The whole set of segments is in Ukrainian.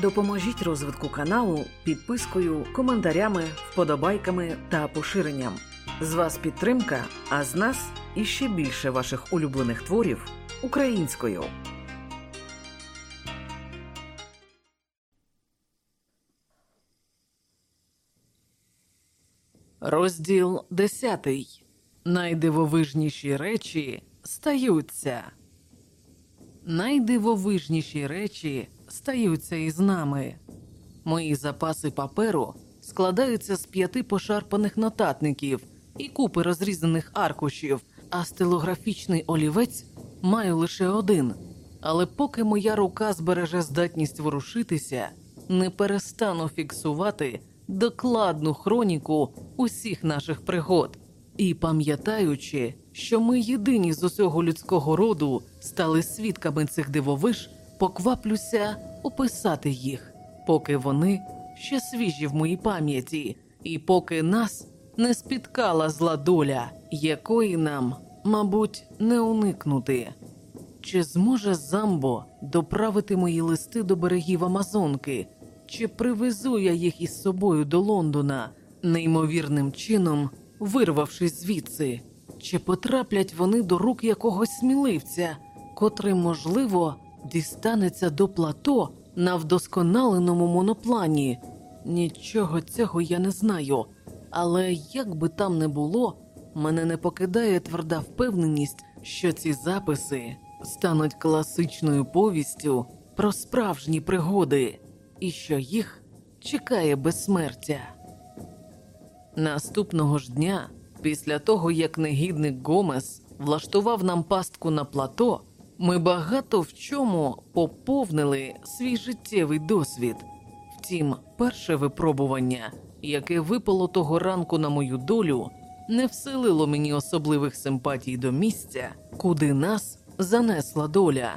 Допоможіть розвитку каналу підпискою, коментарями, вподобайками та поширенням. З вас підтримка, а з нас іще більше ваших улюблених творів українською. Розділ 10. Найдивовижніші речі стаються. Найдивовижніші речі стаються із нами. Мої запаси паперу складаються з п'яти пошарпаних нотатників і купи розрізаних аркушів, а стилографічний олівець маю лише один. Але поки моя рука збереже здатність ворушитися, не перестану фіксувати докладну хроніку усіх наших пригод. І пам'ятаючи, що ми єдині з усього людського роду стали свідками цих дивовиж, покваплюся описати їх, поки вони ще свіжі в моїй пам'яті, і поки нас не спіткала зла доля, якої нам, мабуть, не уникнути. Чи зможе Замбо доправити мої листи до берегів Амазонки, чи привезу я їх із собою до Лондона, неймовірним чином вирвавшись звідси, чи потраплять вони до рук якогось сміливця, котрий, можливо, дістанеться до плато на вдосконаленому моноплані? Нічого цього я не знаю, але як би там не було, мене не покидає тверда впевненість, що ці записи стануть класичною повістю про справжні пригоди, і що їх чекає безсмертя. Наступного ж дня, після того як негідник Гомес влаштував нам пастку на плато, ми багато в чому поповнили свій життєвий досвід. Втім, перше випробування, яке випало того ранку на мою долю, не вселило мені особливих симпатій до місця, куди нас занесла доля.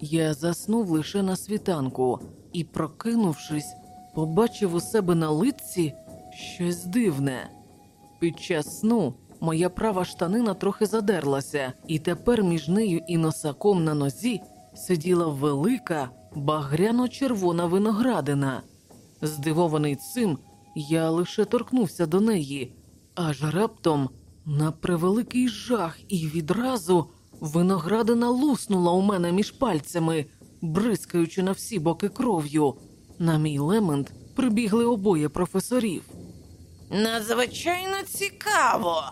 Я заснув лише на світанку і, прокинувшись, побачив у себе на лиці щось дивне. Під час сну моя права штанина трохи задерлася, і тепер між нею і носаком на нозі сиділа велика багряно-червона виноградина. Здивований цим, я лише торкнувся до неї, аж раптом, на превеликий жах, і відразу виноградина луснула у мене між пальцями, бризкаючи на всі боки кров'ю. На мій лемент прибігли обоє професорів. Надзвичайно цікаво.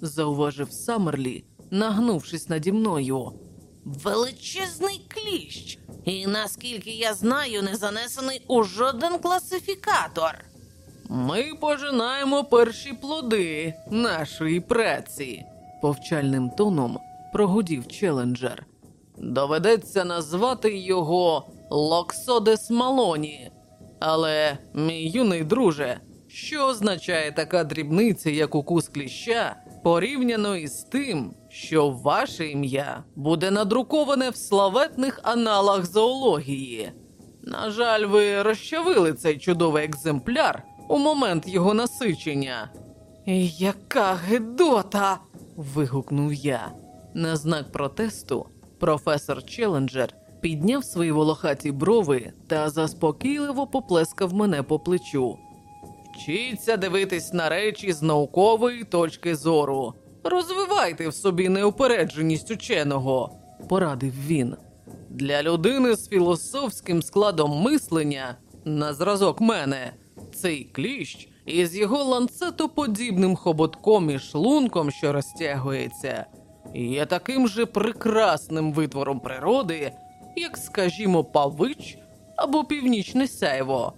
Зауважив Саммерлі, нагнувшись наді мною. Величезний кліщ. І наскільки я знаю, не занесений у жоден класифікатор. Ми пожинаємо перші плоди нашої праці, повчальним тоном прогудів челенджер. Доведеться назвати його Локсодес Малоні. Але, мій юний друже, що означає така дрібниця, як укус кліща, порівняно із тим, що ваше ім'я буде надруковане в славетних аналах зоології. На жаль, ви розчавили цей чудовий екземпляр у момент його насичення. Яка гидота. вигукнув я. На знак протесту професор Челенджер підняв свої волохаті брови та заспокійливо поплескав мене по плечу. Вчіться дивитись на речі з наукової точки зору. Розвивайте в собі неупередженість ученого, порадив він. Для людини з філософським складом мислення, на зразок мене, цей кліщ із його ланцетоподібним хоботком і шлунком, що розтягується, є таким же прекрасним витвором природи, як, скажімо, павич або північне сяйво.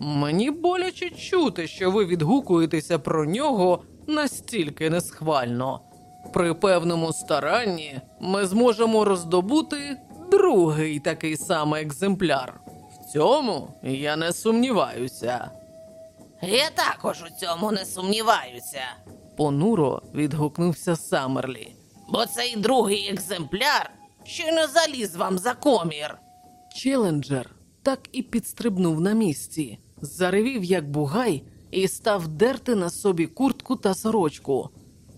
Мені боляче чути, що ви відгукуєтеся про нього настільки несхвально. При певному старанні ми зможемо роздобути другий такий самий екземпляр. В цьому я не сумніваюся. Я також у цьому не сумніваюся. Понуро відгукнувся Саммерлі. Бо цей другий екземпляр щойно заліз вам за комір. Челенджер так і підстрибнув на місці, заревів як бугай і став дерти на собі куртку та сорочку.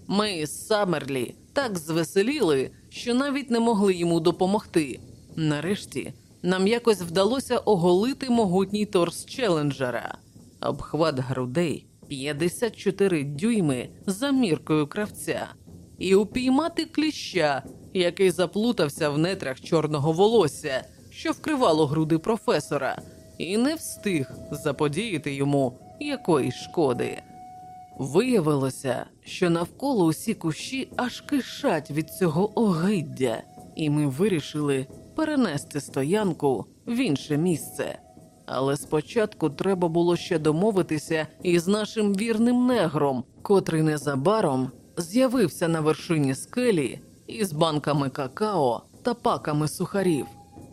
Ми з Саммерлі так звеселіли, що навіть не могли йому допомогти. Нарешті нам якось вдалося оголити могутній торс челенджера, обхват грудей 54 дюйми за міркою кравця, і упіймати кліща, який заплутався в нетрах чорного волосся, що вкривало груди професора, і не встиг заподіяти йому якоїсь шкоди. Виявилося, що навколо усі кущі аж кишать від цього огиддя, і ми вирішили перенести стоянку в інше місце. Але спочатку треба було ще домовитися із нашим вірним негром, котрий незабаром з'явився на вершині скелі із банками какао та паками сухарів.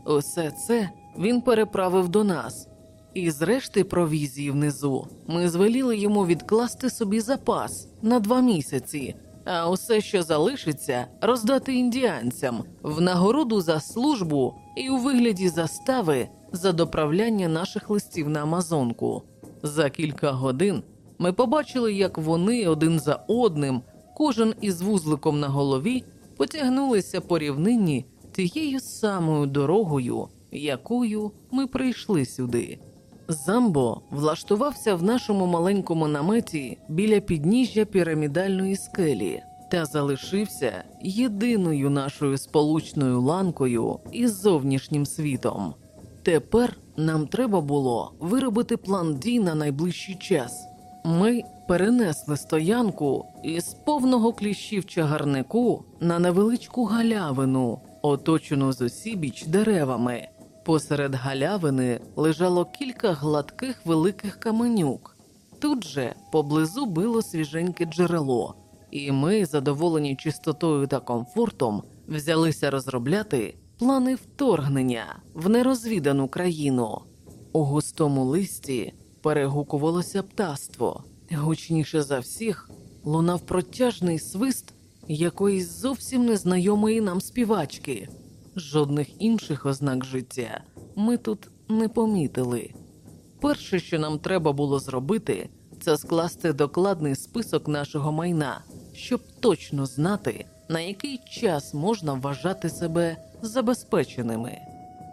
Усе це він переправив до нас. І з решти провізії внизу ми звеліли йому відкласти собі запас на два місяці, а усе, що залишиться, роздати індіанцям в нагороду за службу і у вигляді застави за доправляння наших листів на Амазонку. За кілька годин ми побачили, як вони один за одним, кожен із вузликом на голові, потягнулися по рівнині тією самою дорогою, якою ми прийшли сюди. Замбо влаштувався в нашому маленькому наметі біля підніжжя пірамідальної скелі та залишився єдиною нашою сполучною ланкою із зовнішнім світом. Тепер нам треба було виробити план дій на найближчий час. Ми перенесли стоянку із повного кліщів чагарнику на невеличку галявину, оточену з усібіч деревами. Посеред галявини лежало кілька гладких великих каменюк. Тут же поблизу било свіженьке джерело, і ми, задоволені чистотою та комфортом, взялися розробляти плани вторгнення в нерозвідану країну. У густому листі перегукувалося птаство. Гучніше за всіх лунав протяжний свист якоїсь зовсім незнайомої нам співачки. Жодних інших ознак життя ми тут не помітили. Перше, що нам треба було зробити, це скласти докладний список нашого майна, щоб точно знати, на який час можна вважати себе забезпеченими.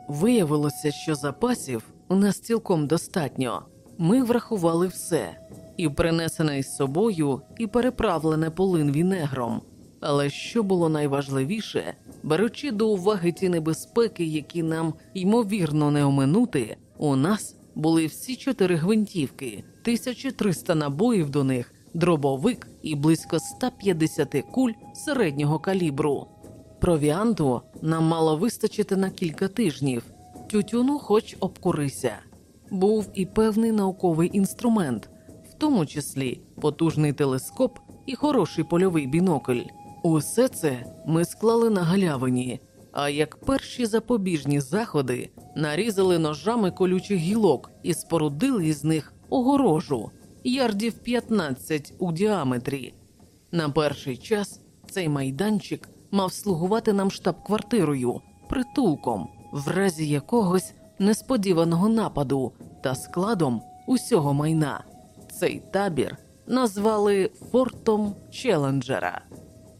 Виявилося, що запасів у нас цілком достатньо. Ми врахували все і принесене із собою, і переправлене полин вінегром. Але що було найважливіше, беручи до уваги ті небезпеки, які нам ймовірно не оминути, у нас були всі чотири гвинтівки, 1300 набоїв до них, дробовик і близько 150 куль середнього калібру. Провіанту нам мало вистачити на кілька тижнів, тютюну хоч обкурися. Був і певний науковий інструмент, в тому числі потужний телескоп і хороший польовий бінокль. Усе це ми склали на галявині, а як перші запобіжні заходи нарізали ножами колючих гілок і спорудили із них огорожу ярдів 15 у діаметрі. На перший час цей майданчик мав слугувати нам штаб-квартирою, притулком, в разі якогось несподіваного нападу та складом усього майна. Цей табір назвали фортом Челенджера.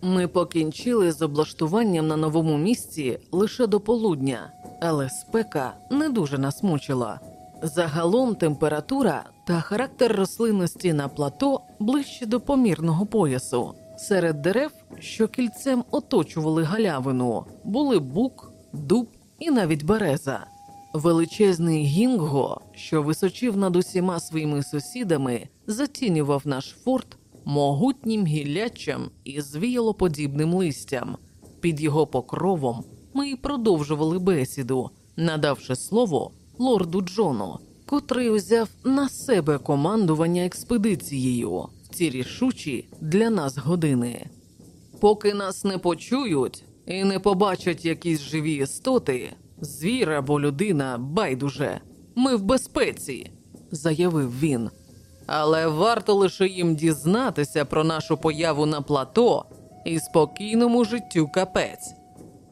Ми покінчили з облаштуванням на новому місці лише до полудня, але спека не дуже нас мучила. Загалом температура та характер рослинності на плато ближче до помірного поясу. Серед дерев, що кільцем оточували галявину, були бук, дуб і навіть береза. Величезний гінго, що височив над усіма своїми сусідами, затінював наш форт могутнім гіллячем і звіялоподібним листям. Під його покровом ми й продовжували бесіду, надавши слово лорду Джону, котрий узяв на себе командування експедицією в ці рішучі для нас години. Поки нас не почують і не побачать якісь живі істоти, звір або людина байдуже, ми в безпеці, заявив він. Але варто лише їм дізнатися про нашу появу на плато і спокійному життю капець.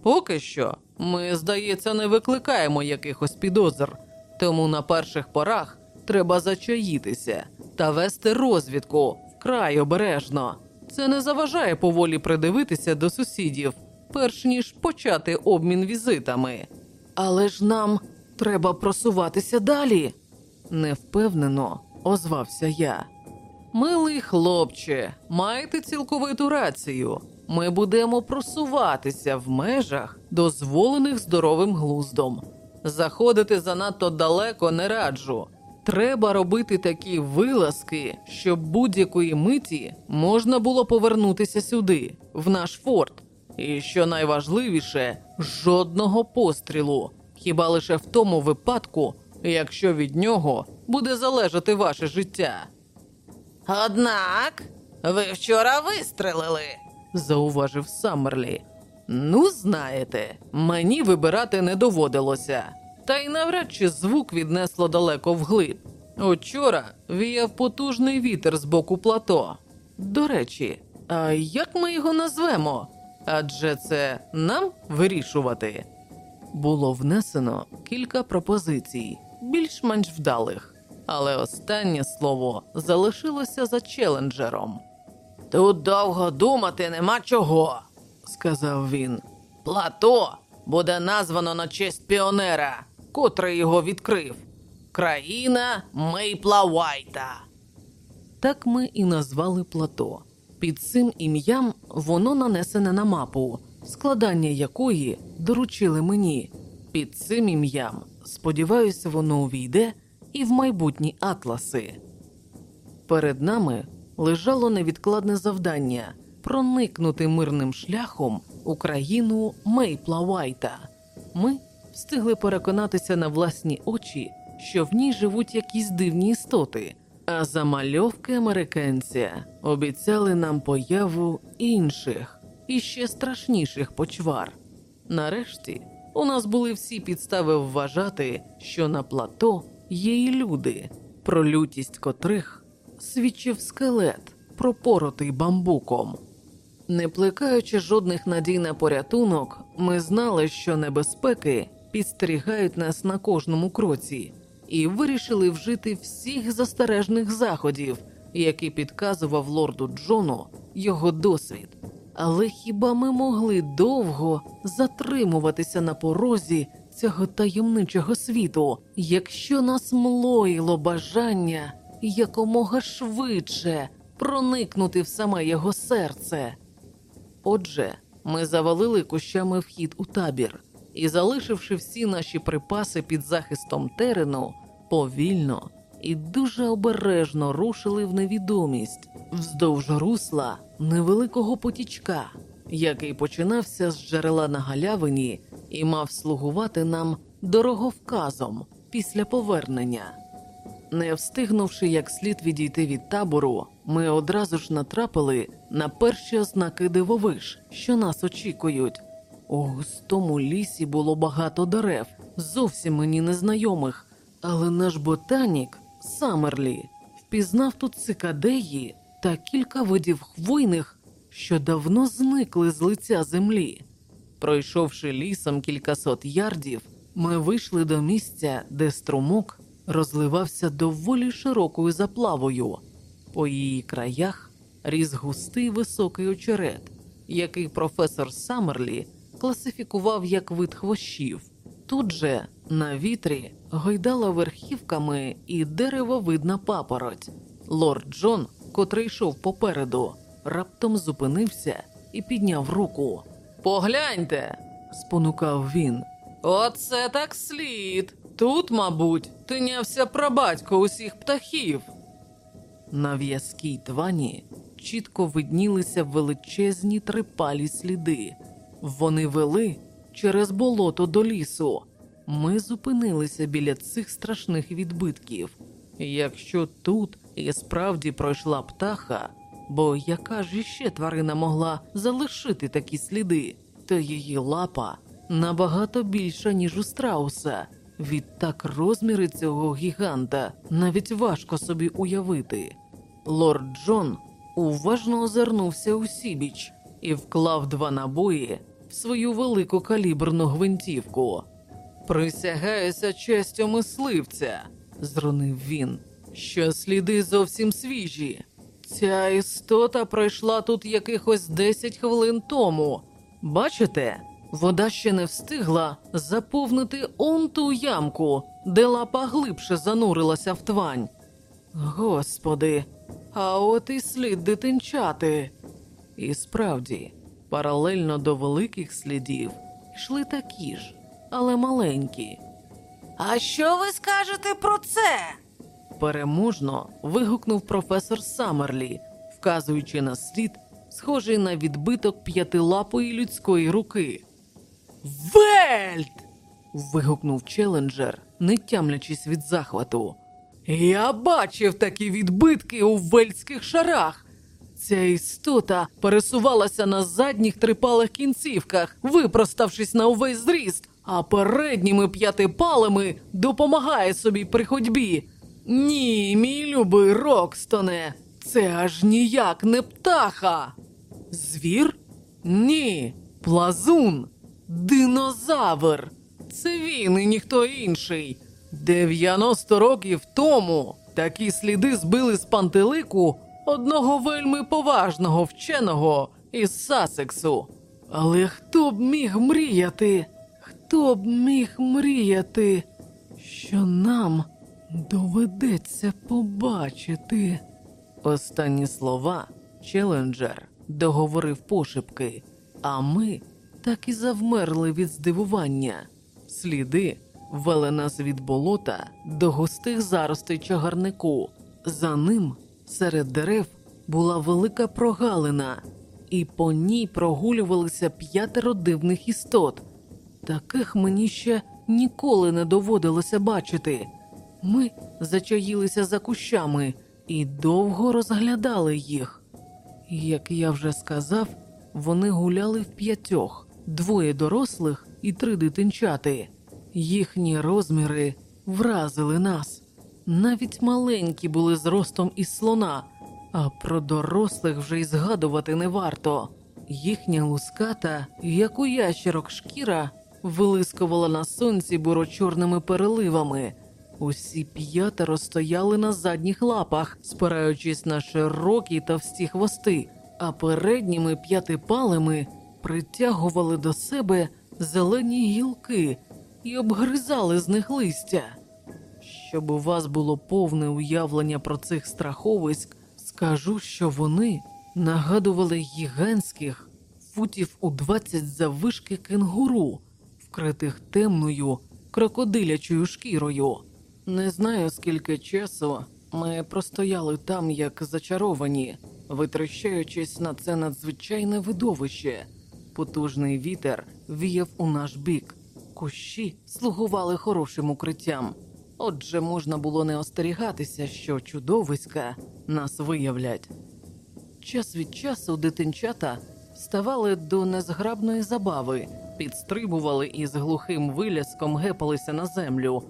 Поки що ми, здається, не викликаємо якихось підозр, тому на перших порах треба зачаїтися та вести розвідку вкрай обережно. Це не заважає поволі придивитися до сусідів, перш ніж почати обмін візитами. Але ж нам Треба просуватися далі. Невпевнено озвався я. Милий хлопче, маєте цілковиту рацію. Ми будемо просуватися в межах, дозволених здоровим глуздом. Заходити занадто далеко не раджу. Треба робити такі вилазки, щоб будь-якої миті можна було повернутися сюди, в наш форт. І що найважливіше, жодного пострілу, хіба лише в тому випадку, якщо від нього буде залежати ваше життя. Однак, ви вчора вистрелили. зауважив Саммерлі. Ну, знаєте, мені вибирати не доводилося, та й навряд чи звук віднесло далеко вглиб. Учора віяв потужний вітер з боку плато. До речі, а як ми його назвемо? Адже це нам вирішувати. Було внесено кілька пропозицій, більш-менш вдалих, але останнє слово залишилося за челенджером. Тут довго думати нема чого. сказав він. Плато буде названо на честь піонера, котрий його відкрив. Країна Мейпла Вайта. Так ми і назвали плато. Під цим ім'ям воно нанесене на мапу, складання якої доручили мені. Під цим ім'ям, сподіваюся, воно увійде і в майбутні атласи. Перед нами лежало невідкладне завдання проникнути мирним шляхом у країну Мейпла Вайта. Ми встигли переконатися на власні очі, що в ній живуть якісь дивні істоти, а замальовки американця обіцяли нам появу інших і ще страшніших почвар. Нарешті у нас були всі підстави вважати, що на плато є і люди, про лютість котрих свідчив скелет, пропоротий бамбуком. Не плекаючи жодних надій на порятунок, ми знали, що небезпеки підстерігають нас на кожному кроці, і вирішили вжити всіх застережних заходів, які підказував лорду Джону його досвід. Але хіба ми могли довго затримуватися на порозі цього таємничого світу, якщо нас млоїло бажання якомога швидше проникнути в саме його серце? Отже, ми завалили кущами вхід у табір і, залишивши всі наші припаси під захистом терену, повільно і дуже обережно рушили в невідомість вздовж русла невеликого потічка, який починався з джерела на галявині і мав слугувати нам дороговказом після повернення. Не встигнувши як слід відійти від табору, ми одразу ж натрапили на перші ознаки дивовиж, що нас очікують. У густому лісі було багато дерев, зовсім мені незнайомих, але наш ботанік Самерлі впізнав тут цикадеї та кілька видів хвойних, що давно зникли з лиця землі. Пройшовши лісом кількасот ярдів, ми вийшли до місця, де струмок розливався доволі широкою заплавою. По її краях ріс густий високий очерет, який професор Саммерлі класифікував як вид хвощів. Тут же на вітрі гойдала верхівками і деревовидна папороть. Лорд Джон, котрий йшов попереду, раптом зупинився і підняв руку. Погляньте, спонукав він. Оце так слід. Тут, мабуть, тинявся прабатько усіх птахів. На в'язкій твані чітко виднілися величезні трипалі сліди. Вони вели через болото до лісу. Ми зупинилися біля цих страшних відбитків. Якщо тут і справді пройшла птаха, бо яка ж іще тварина могла залишити такі сліди, то її лапа набагато більша, ніж у страуса. Відтак розміри цього гіганта навіть важко собі уявити. Лорд Джон уважно озирнувся у сібіч і вклав два набої в свою велику каліберну гвинтівку. Присягаюся честю мисливця, зронив він, що сліди зовсім свіжі. Ця істота пройшла тут якихось 10 хвилин тому. Бачите, Вода ще не встигла заповнити он ту ямку, де лапа глибше занурилася в твань. Господи, а от і слід дитинчати. І справді, паралельно до великих слідів йшли такі ж, але маленькі. А що ви скажете про це? Переможно вигукнув професор Саммерлі, вказуючи на слід, схожий на відбиток п'ятилапої людської руки. Вельт! вигукнув челенджер, не тямлячись від захвату. Я бачив такі відбитки у вельтських шарах. Ця істота пересувалася на задніх трипалих кінцівках, випроставшись на увесь зріст, а передніми п'ятипалими допомагає собі при ходьбі. Ні, мій любий Рокстоне, це аж ніяк не птаха. Звір? Ні, плазун, динозавр. Це він і ніхто інший. 90 років тому такі сліди збили з пантелику одного вельми поважного вченого із Сасексу. Але хто б міг мріяти? Хто б міг мріяти, що нам доведеться побачити? Останні слова челенджер договорив пошепки, а ми так і завмерли від здивування. Сліди вели нас від болота до густих заростей чагарнику. За ним серед дерев була велика прогалина, і по ній прогулювалися п'ятеро дивних істот. Таких мені ще ніколи не доводилося бачити. Ми зачаїлися за кущами і довго розглядали їх. Як я вже сказав, вони гуляли в п'ятьох, двоє дорослих і три дитинчати. Їхні розміри вразили нас. Навіть маленькі були зростом із слона, а про дорослих вже й згадувати не варто. Їхня луската, як у ящерок шкіра, вилискувала на сонці буро-чорними переливами. Усі п'ятеро стояли на задніх лапах, спираючись на широкі товсті хвости, а передніми п'ятипалими притягували до себе зелені гілки і обгризали з них листя. Щоб у вас було повне уявлення про цих страховиськ, скажу, що вони нагадували гігантських футів у 20 заввишки кенгуру, вкритих темною крокодилячою шкірою. Не знаю, скільки часу ми простояли там, як зачаровані, витрощаючись на це надзвичайне видовище. Потужний вітер віяв у наш бік. Кущі слугували хорошим укриттям. Отже, можна було не остерігатися, що чудовиська нас виявлять. Час від часу дитинчата ставали до незграбної забави, підстрибували і з глухим виляском гепалися на землю.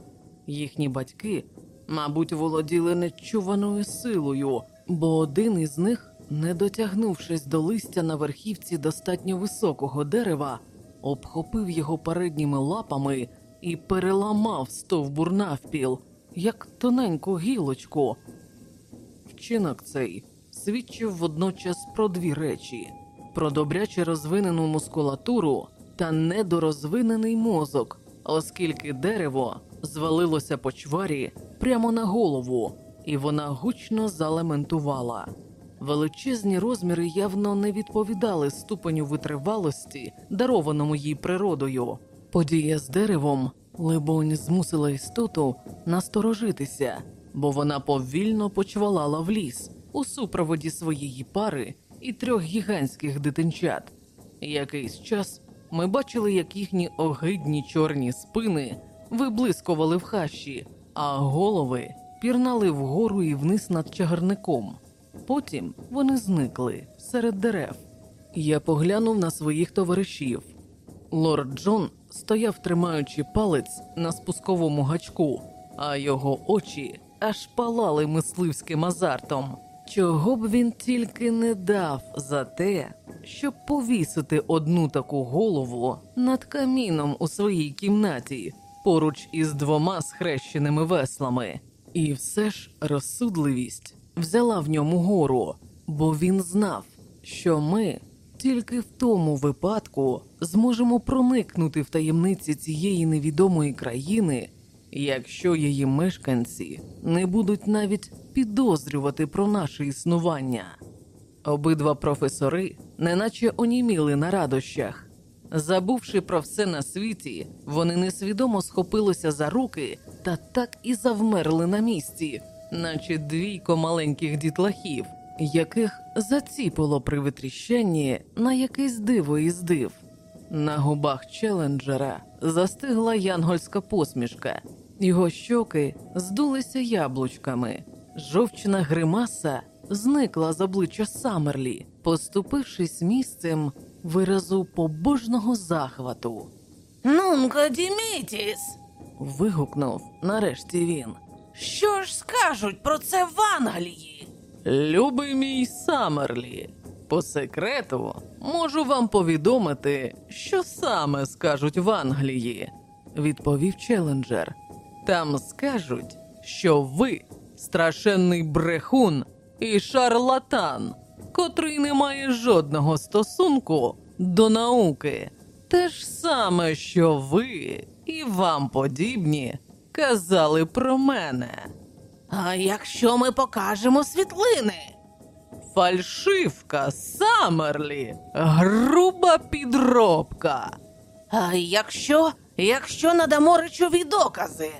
Їхні батьки, мабуть, володіли нечуваною силою, бо один із них, не дотягнувшись до листя на верхівці достатньо високого дерева, обхопив його передніми лапами і переламав стовбур навпіл, як тоненьку гілочку. Вчинок цей свідчив водночас про дві речі: про добряче розвинену мускулатуру та недорозвинений мозок, оскільки дерево звалилося по чварі прямо на голову, і вона гучно залементувала. Величезні розміри явно не відповідали ступеню витривалості, дарованому їй природою. Подія з деревом, либонь, змусила істоту насторожитися, бо вона повільно почвалала в ліс у супроводі своєї пари і трьох гігантських дитинчат. Якийсь час ми бачили, як їхні огидні чорні спини виблискували в хащі, а голови пірнали вгору і вниз над чагарником. Потім вони зникли серед дерев. Я поглянув на своїх товаришів. Лорд Джон стояв, тримаючи палець на спусковому гачку, а його очі аж палали мисливським азартом. Чого б він тільки не дав за те, щоб повісити одну таку голову над каміном у своїй кімнаті поруч із двома схрещеними веслами. І все ж розсудливість взяла в ньому гору, бо він знав, що ми Тільки в тому випадку зможемо проникнути в таємниці цієї невідомої країни, якщо її мешканці не будуть навіть підозрювати про наше існування. Обидва професори неначе оніміли на радощах. Забувши про все на світі, вони несвідомо схопилися за руки та так і завмерли на місці, наче двійко маленьких дітлахів, яких заціпило при витріщанні на якесь диво із див. На губах челенджера застигла янгольська посмішка, його щоки здулися яблучками, жовчна гримаса зникла з обличчя Самерлі, поступившись місцем виразу побожного захвату. Нунка Дімітіс! Вигукнув нарешті він. Що ж скажуть про це в Англії? Любий мій Самерлі, по секрету можу вам повідомити, що саме скажуть в Англії, відповів челенджер. Там скажуть, що ви страшенний брехун і шарлатан, котрий не має жодного стосунку до науки. Те ж саме, що ви і вам подібні казали про мене. А якщо ми покажемо світлини? Фальшивка Самерлі, груба підробка. А якщо, якщо надамо речові докази?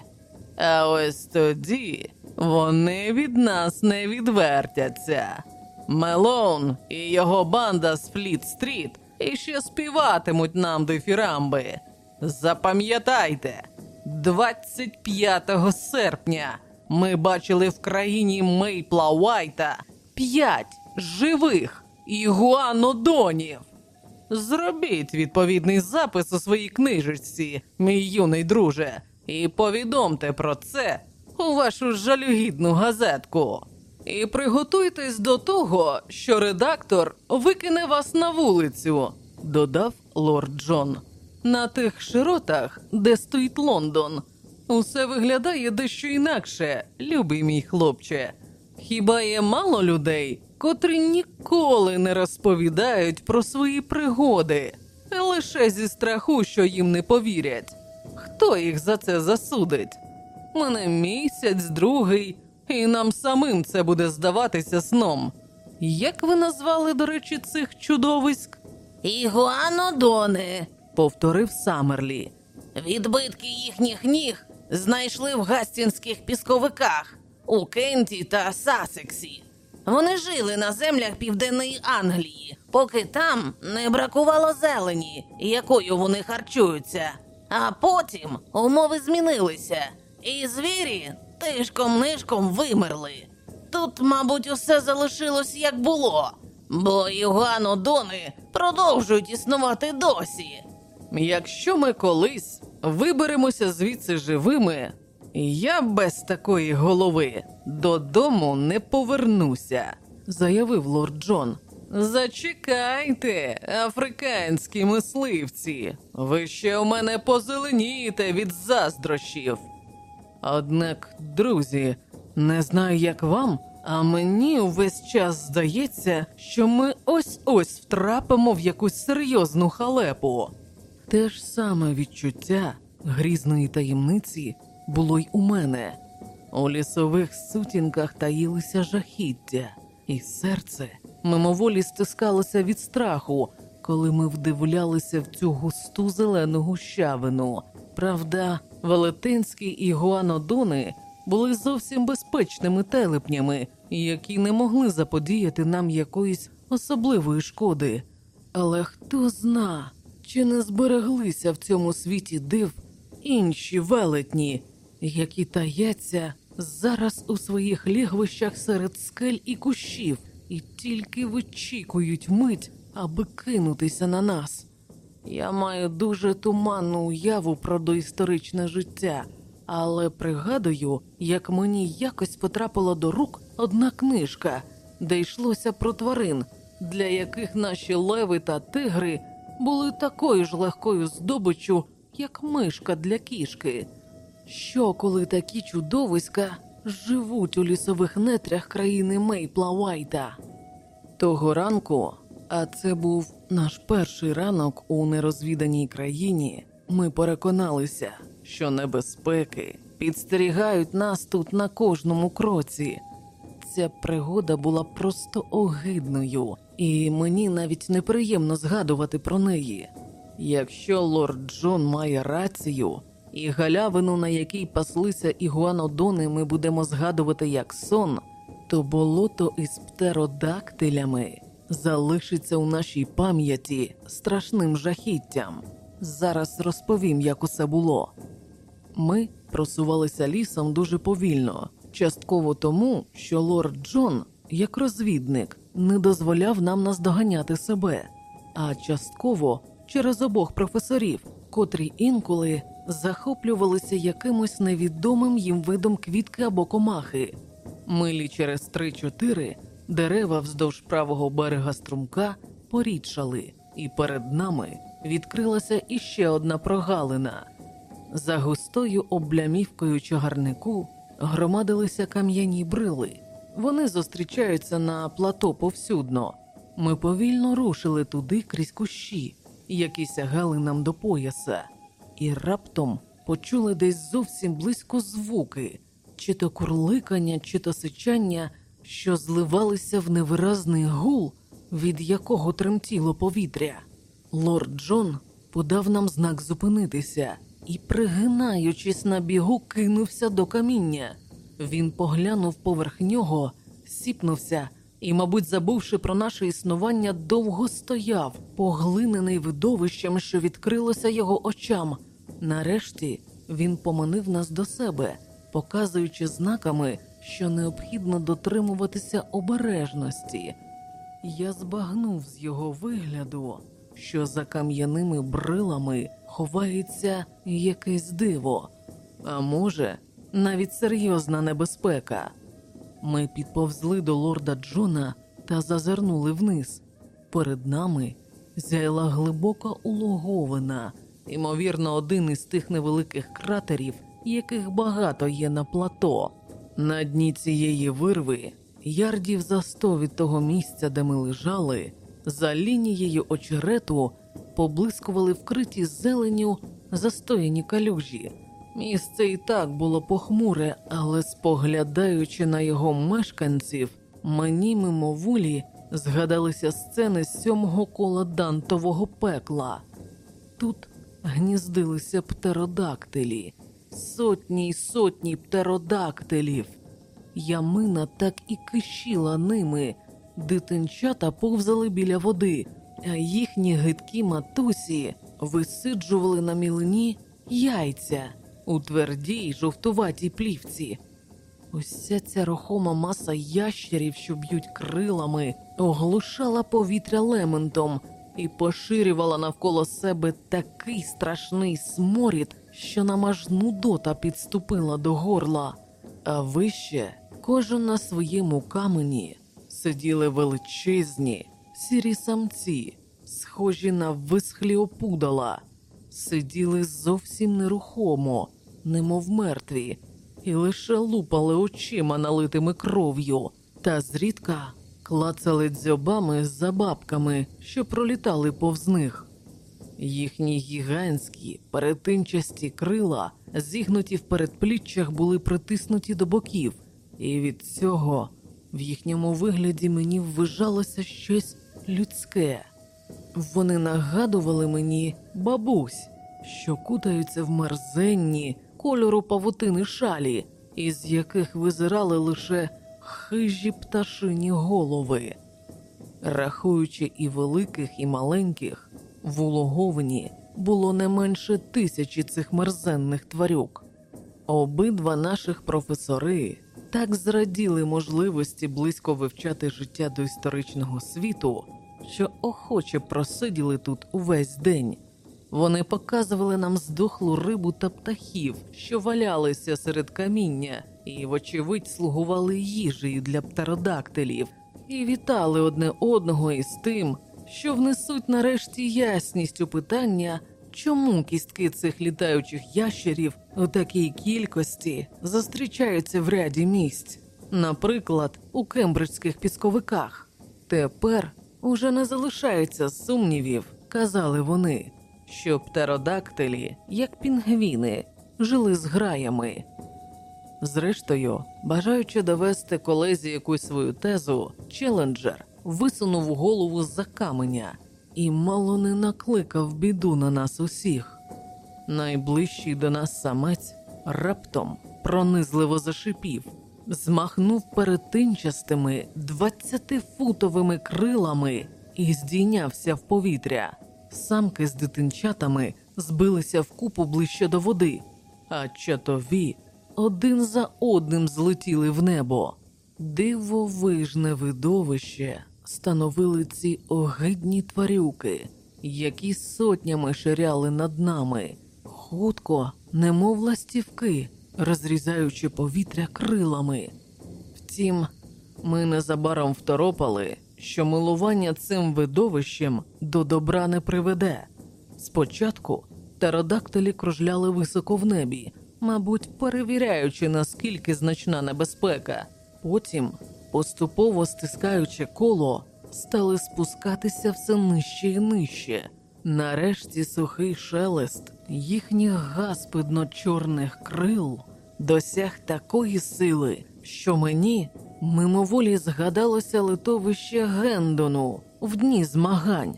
А ось тоді вони від нас не відвертяться. Мелоун і його банда з Фліт-стріт іще співатимуть нам дифірамби. Запам'ятайте, 25 серпня ми бачили в країні Мейпла Уайта п'ять живих ігуанодонів. Зробіть відповідний запис у своїй книжечці, мій юний друже, і повідомте про це у вашу жалюгідну газетку. І приготуйтесь до того, що редактор викине вас на вулицю, додав лорд Джон. На тих широтах, де стоїть Лондон, усе виглядає дещо інакше, любий мій хлопче. Хіба є мало людей, котрі ніколи не розповідають про свої пригоди, лише зі страху, що їм не повірять. Хто їх за це засудить? Мине місяць, другий, і нам самим це буде здаватися сном. Як ви назвали, до речі, цих чудовиськ? Ігуанодони. повторив Самерлі. Відбитки їхніх ніг знайшли в гастінгських пісковиках у Кенті та Сасексі. Вони жили на землях Південної Англії, поки там не бракувало зелені, якою вони харчуються. А потім умови змінилися, і звірі тишком-нишком вимерли. Тут, мабуть, усе залишилось як було, бо ігуанодони продовжують існувати досі. Якщо ми колись виберемося звідси живими, я без такої голови додому не повернуся, заявив лорд Джон. Зачекайте, африканські мисливці, ви ще у мене позеленієте від заздрощів. Однак, друзі, не знаю, як вам, а мені увесь час здається, що ми ось-ось втрапимо в якусь серйозну халепу. Те ж саме відчуття грізної таємниці було й у мене. У лісових сутінках таїлися жахіття, і серце мимоволі стискалося від страху, коли ми вдивлялися в цю густу зелену гущавину. Правда, велетенські ігуанодони були зовсім безпечними телепнями, які не могли заподіяти нам якоїсь особливої шкоди. Але хто зна, чи не збереглися в цьому світі див інші велетні, які таяться зараз у своїх лігвищах серед скель і кущів, і тільки вичікують мить, аби кинутися на нас. Я маю дуже туманну уяву про доісторичне життя, але пригадую, як мені якось потрапила до рук одна книжка, де йшлося про тварин, для яких наші леви та тигри були такою ж легкою здобиччю, як мишка для кішки. Що, коли такі чудовиська живуть у лісових нетрях країни Мейпла Уайта? Того ранку А це був наш перший ранок у нерозвіданій країні. Ми переконалися, що небезпеки підстерігають нас тут на кожному кроці. Ця пригода була просто огидною, і мені навіть неприємно згадувати про неї. Якщо лорд Джон має рацію, і галявину, на якій паслися ігуанодони, ми будемо згадувати як сон, то болото із птеродактилями залишиться у нашій пам'яті страшним жахіттям. Зараз розповім, як усе було. Ми просувалися лісом дуже повільно, частково тому, що лорд Джон, як розвідник, не дозволяв нам наздоганяти себе, а частково через обох професорів, котрі інколи захоплювалися якимось невідомим їм видом квітки або комахи. Милі через 3-4 дерева вздовж правого берега струмка порідшали, і перед нами відкрилася іще одна прогалина. За густою облямівкою чагарнику громадилися кам'яні брили. Вони зустрічаються на плато повсюдно. Ми повільно рушили туди крізь кущі, які сягали нам до пояса, і раптом почули десь зовсім близько звуки, чи то курликання, чи то сичання, що зливалися в невиразний гул, від якого тремтіло повітря. Лорд Джон подав нам знак зупинитися і, пригинаючись на бігу, кинувся до каміння. Він поглянув поверх нього, сіпнувся і, мабуть, забувши про наше існування, довго стояв, поглинений видовищем, що відкрилося його очам. Нарешті він поманив нас до себе, показуючи знаками, що необхідно дотримуватися обережності. Я збагнув з його вигляду, що за кам'яними брилами ховається якесь диво, а може, навіть серйозна небезпека. Ми підповзли до лорда Джона та зазирнули вниз. Перед нами зяяла глибока улоговина, ймовірно, один із тих невеликих кратерів, яких багато є на плато. На дні цієї вирви, ярдів за сто від того місця, де ми лежали, за лінією очерету поблискували вкриті зеленю застояні калюжі. Місце і так було похмуре, але споглядаючи на його мешканців, мені мимоволі згадалися сцени з сьомого кола дантового пекла. Тут гніздилися птеродактилі, сотні й сотні птеродактилів. Ямина так і кишіла ними. Дитинчата повзали біля води, а їхні гидкі матусі висиджували на мілині яйця у твердій жовтуватій плівці. Уся ця рухома маса ящерів, що б'ють крилами, оглушала повітря лементом і поширювала навколо себе такий страшний сморід, що нам аж нудота підступила до горла. А вище, кожен на своєму камені, сиділи величезні сірі самці, схожі на висхлі опудала, сиділи зовсім нерухомо, немов мертві, і лише лупали очима, налитими кров'ю, та зрідка клацали дзьобами за бабками, що пролітали повз них. Їхні гігантські перетинчасті крила, зігнуті в передпліччях, були притиснуті до боків, і від цього в їхньому вигляді мені ввижалося щось людське. Вони нагадували мені бабусь, що кутаються в мерзенні кольору павутини шалі, із яких визирали лише хижі пташині голови. Рахуючи і великих, і маленьких, в улоговині було не менше тисячі цих мерзенних тварюк. Обидва наших професори так зраділи можливості близько вивчати життя до історичного світу, що охоче просиділи тут увесь день. Вони показували нам здохлу рибу та птахів, що валялися серед каміння, і, вочевидь, слугували їжею для птеродактилів, і вітали одне одного із тим, що внесуть нарешті ясність у питання, чому кістки цих літаючих ящерів у такій кількості зустрічаються в ряді місць, наприклад, у кембриджських пісковиках. Тепер Уже не залишається сумнівів, казали вони, що птеродактилі, як пінгвіни, жили з граями. Зрештою, бажаючи довести колезі якусь свою тезу, Челенджер висунув голову з-за каменя і мало не накликав біду на нас усіх. Найближчий до нас самець раптом пронизливо зашипів, змахнув перетинчастими двадцятифутовими крилами і здійнявся в повітря. Самки з дитинчатами збилися вкупу ближче до води, а чатові один за одним злетіли в небо. Дивовижне видовище становили ці огидні тварюки, які сотнями ширяли над нами, хутко, немов ластівки, розрізаючи повітря крилами. Втім, ми незабаром второпали, що милування цим видовищем до добра не приведе. Спочатку птеродактилі кружляли високо в небі, мабуть, перевіряючи, наскільки значна небезпека. Потім, поступово стискаючи коло, стали спускатися все нижче і нижче. Нарешті сухий шелест їхніх гаспидно чорних крил досяг такої сили, що мені мимоволі згадалося литовище Гендону в дні змагань.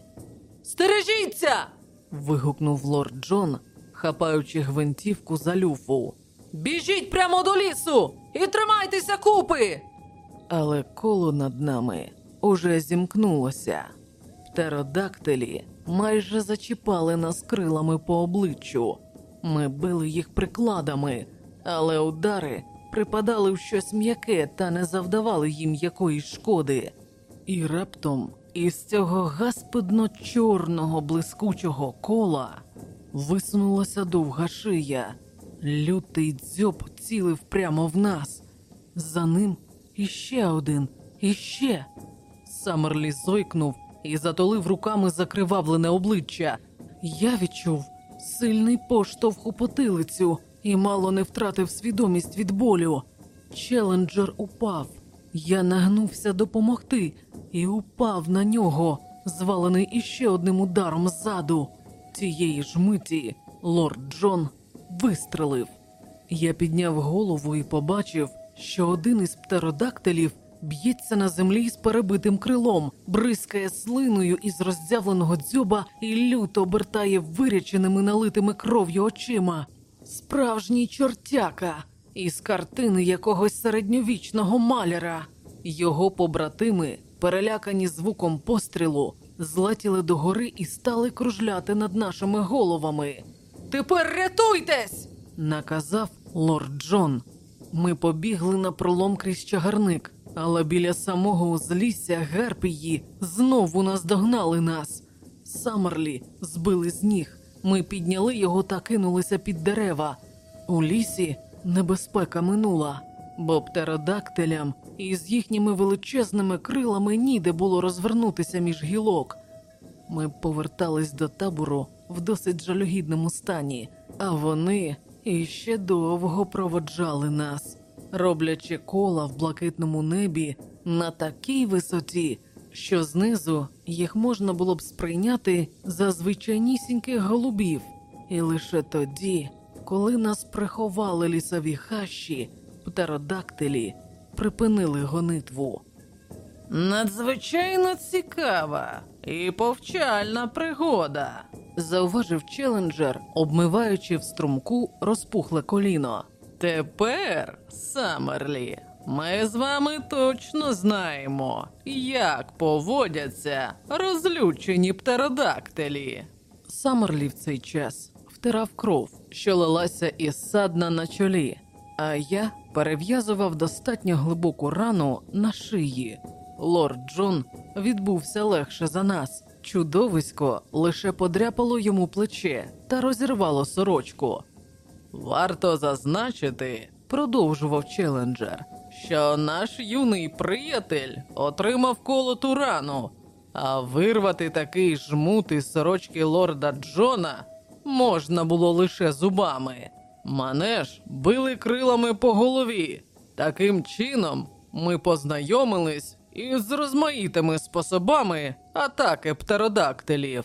Стережіться! вигукнув лорд Джон, хапаючи гвинтівку за люфу. Біжіть прямо до лісу і тримайтеся купи. Але коло над нами уже зімкнулося. Птеродактилі майже зачіпали нас крилами по обличчю. Ми били їх прикладами, але удари припадали в щось м'яке та не завдавали їм якоїсь шкоди. І раптом із цього гаспидно чорного блискучого кола висунулася довга шия. Лютий дзьоб цілив прямо в нас. За ним іще один, іще. Самерлі зойкнув і затолив руками закривавлене обличчя. Я відчув сильний поштовх у потилицю і мало не втратив свідомість від болю. Челенджер упав. Я нагнувся допомогти і упав на нього, звалений іще одним ударом ззаду. Тієї ж миті лорд Джон вистрелив. Я підняв голову і побачив, що один із птеродактилів б'ється на землі з перебитим крилом, бризкає слиною із роздявленого дзьоба і люто обертає виряченими налитими кров'ю очима. Справжній чортяка із картини якогось середньовічного маляра. Його побратими, перелякані звуком пострілу, злетіли догори і стали кружляти над нашими головами. Тепер рятуйтесь! наказав лорд Джон. Ми побігли на пролом крізь чагарник, але біля самого узлісся гарпії знову наздогнали нас. Самерлі збили з ніг. Ми підняли його та кинулися під дерева. У лісі небезпека минула, бо птеродактилям із їхніми величезними крилами ніде було розвернутися між гілок. Ми повертались до табору в досить жалюгідному стані, а вони іще довго проводжали нас, роблячи кола в блакитному небі на такій висоті, що знизу їх можна було б сприйняти за звичайнісіньких голубів, і лише тоді, коли нас приховали лісові хащі, птеродактилі припинили гонитву. Надзвичайно цікава і повчальна пригода, зауважив челенджер, обмиваючи в струмку розпухле коліно. Тепер, Самерлі, ми з вами точно знаємо, як поводяться розлючені птеродактилі. Самерлі в цей час втирав кров, що лилася із садна на чолі, а я перев'язував достатньо глибоку рану на шиї. Лорд Джон відбувся легше за нас. Чудовисько лише подряпало йому плече та розірвало сорочку. Варто зазначити, продовжував челенджер, що наш юний приятель отримав колоту рану, а вирвати такий жмут із сорочки лорда Джона можна було лише зубами. Мене ж били крилами по голові. Таким чином ми познайомились із розмаїтими способами атаки птеродактилів.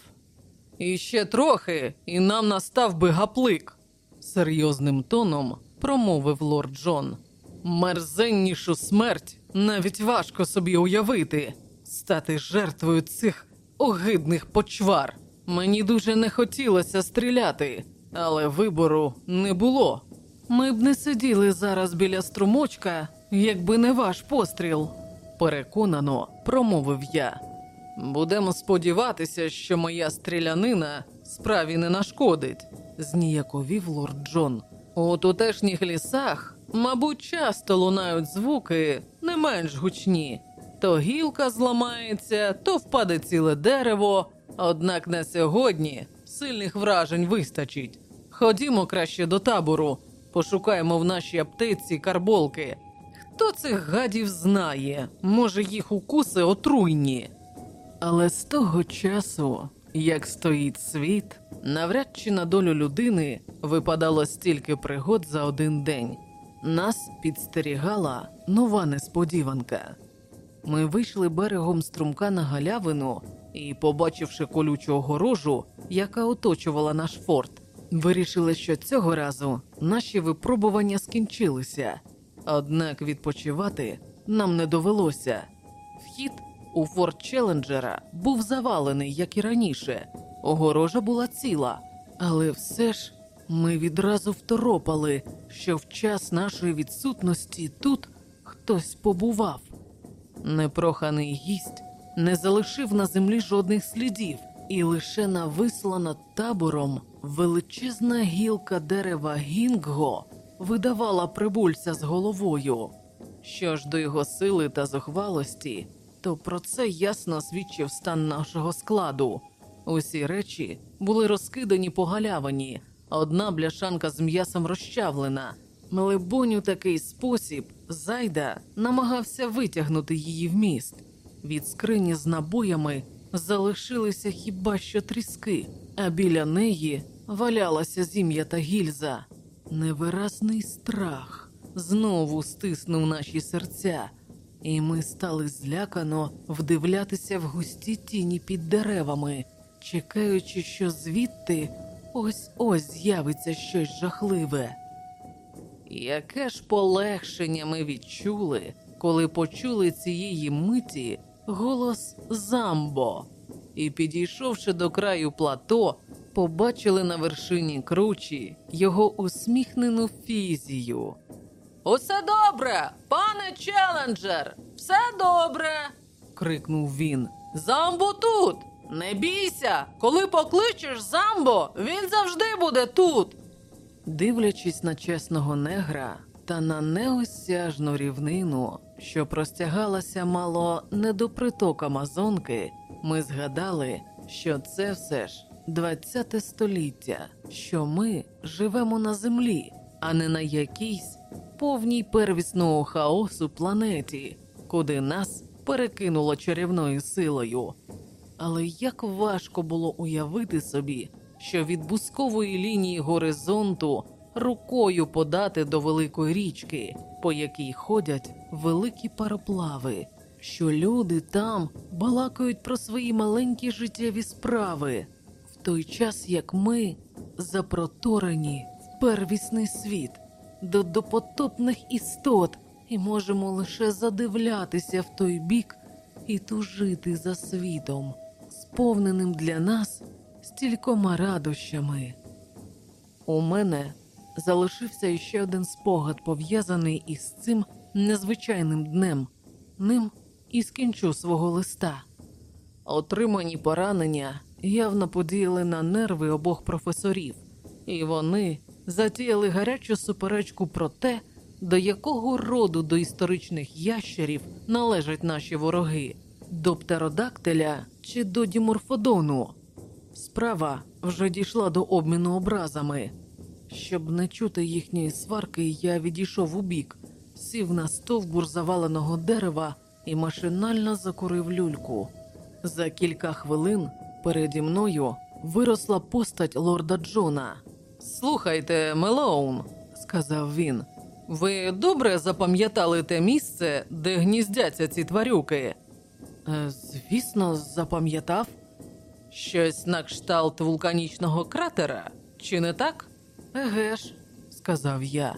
І ще трохи, і нам настав би гаплик, серйозним тоном промовив лорд Джон. Мерзеннішу смерть навіть важко собі уявити, стати жертвою цих огидних почвар. Мені дуже не хотілося стріляти, але вибору не було. Ми б не сиділи зараз біля струмочка, якби не ваш постріл, переконано промовив я. Будемо сподіватися, що моя стрілянина справі не нашкодить, зніяковів лорд Джон. У тутешніх лісах, мабуть, часто лунають звуки не менш гучні. То гілка зламається, то впаде ціле дерево. Однак на сьогодні сильних вражень вистачить. Ходімо краще до табору, пошукаємо в нашій аптеці карболки. Хто цих гадів знає? Може, їх укуси отруйні. Але з того часу, як стоїть світ, навряд чи на долю людини випадало стільки пригод за один день. Нас підстерігала нова несподіванка. Ми вийшли берегом струмка на галявину і, побачивши колючу огорожу, яка оточувала наш форт, вирішили, що цього разу наші випробування скінчилися. Однак відпочивати нам не довелося. Вхід у форт Челенджера був завалений, як і раніше. Огорожа була ціла, але все ж ми відразу второпали, що в час нашої відсутності тут хтось побував. Непроханий гість не залишив на землі жодних слідів, і лише нависла над табором величезна гілка дерева Гінгго видавала прибульця з головою. Що ж до його сили та зухвалості, то про це ясно свідчив стан нашого складу. Усі речі були розкидані по галявині, а одна бляшанка з м'ясом розчавлена. Мелебонь у такий спосіб Зайда намагався витягнути її в міст. Від скрині з набоями залишилися хіба що тріски, а біля неї валялася зім'ята гільза. Невиразний страх знову стиснув наші серця, і ми стали злякано вдивлятися в густі тіні під деревами, чекаючи, що звідти ось ось з'явиться щось жахливе. Яке ж полегшення ми відчули, коли почули цієї миті голос Замбо, і, підійшовши до краю плато, побачили на вершині кручі його усміхнену фізію. Усе добре, пане Челенджер, все добре. крикнув він. Замбо тут. Не бійся, коли покличеш Замбо, він завжди буде тут. Дивлячись на чесного негра та на неосяжну рівнину, що простягалася мало не до приток Амазонки, ми згадали, що це все ж 20 століття, що ми живемо на землі, а не на якійсь повній первісного хаосу планеті, куди нас перекинуло чарівною силою. Але як важко було уявити собі, що від бускової лінії горизонту рукою подати до великої річки, по якій ходять великі пароплави, що люди там балакають про свої маленькі життєві справи, той час як ми запроторені в первісний світ до допотопних істот і можемо лише задивлятися в той бік і тужити за світом, сповненим для нас стількома радощами. У мене залишився іще один спогад, пов'язаний із цим незвичайним днем. Ним і скінчу свого листа. Отримані поранення явно подіяли на нерви обох професорів, і вони затіяли гарячу суперечку про те, до якого роду до історичних ящерів належать наші вороги до птеродактиля чи до діморфодону. Справа вже дійшла до обміну образами. Щоб не чути їхньої сварки, я відійшов у бік, сів на стовбур заваленого дерева і машинально закурив люльку. За кілька хвилин переді мною виросла постать лорда Джона. Слухайте, Мелоун, сказав він. Ви добре запам'ятали те місце, де гніздяться ці тварюки? Е, звісно, запам'ятав. Щось на кшталт вулканічного кратера, чи не так? Еге ж, сказав я.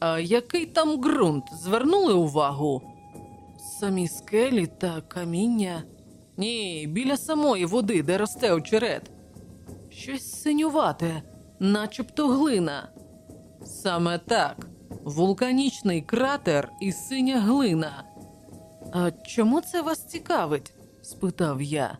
А який там ґрунт? Звернули увагу? Самі скелі та каміння. Ні, біля самої води, де росте очерет. Щось синювате, начебто глина. Саме так. Вулканічний кратер і синя глина. А чому це вас цікавить? спитав я.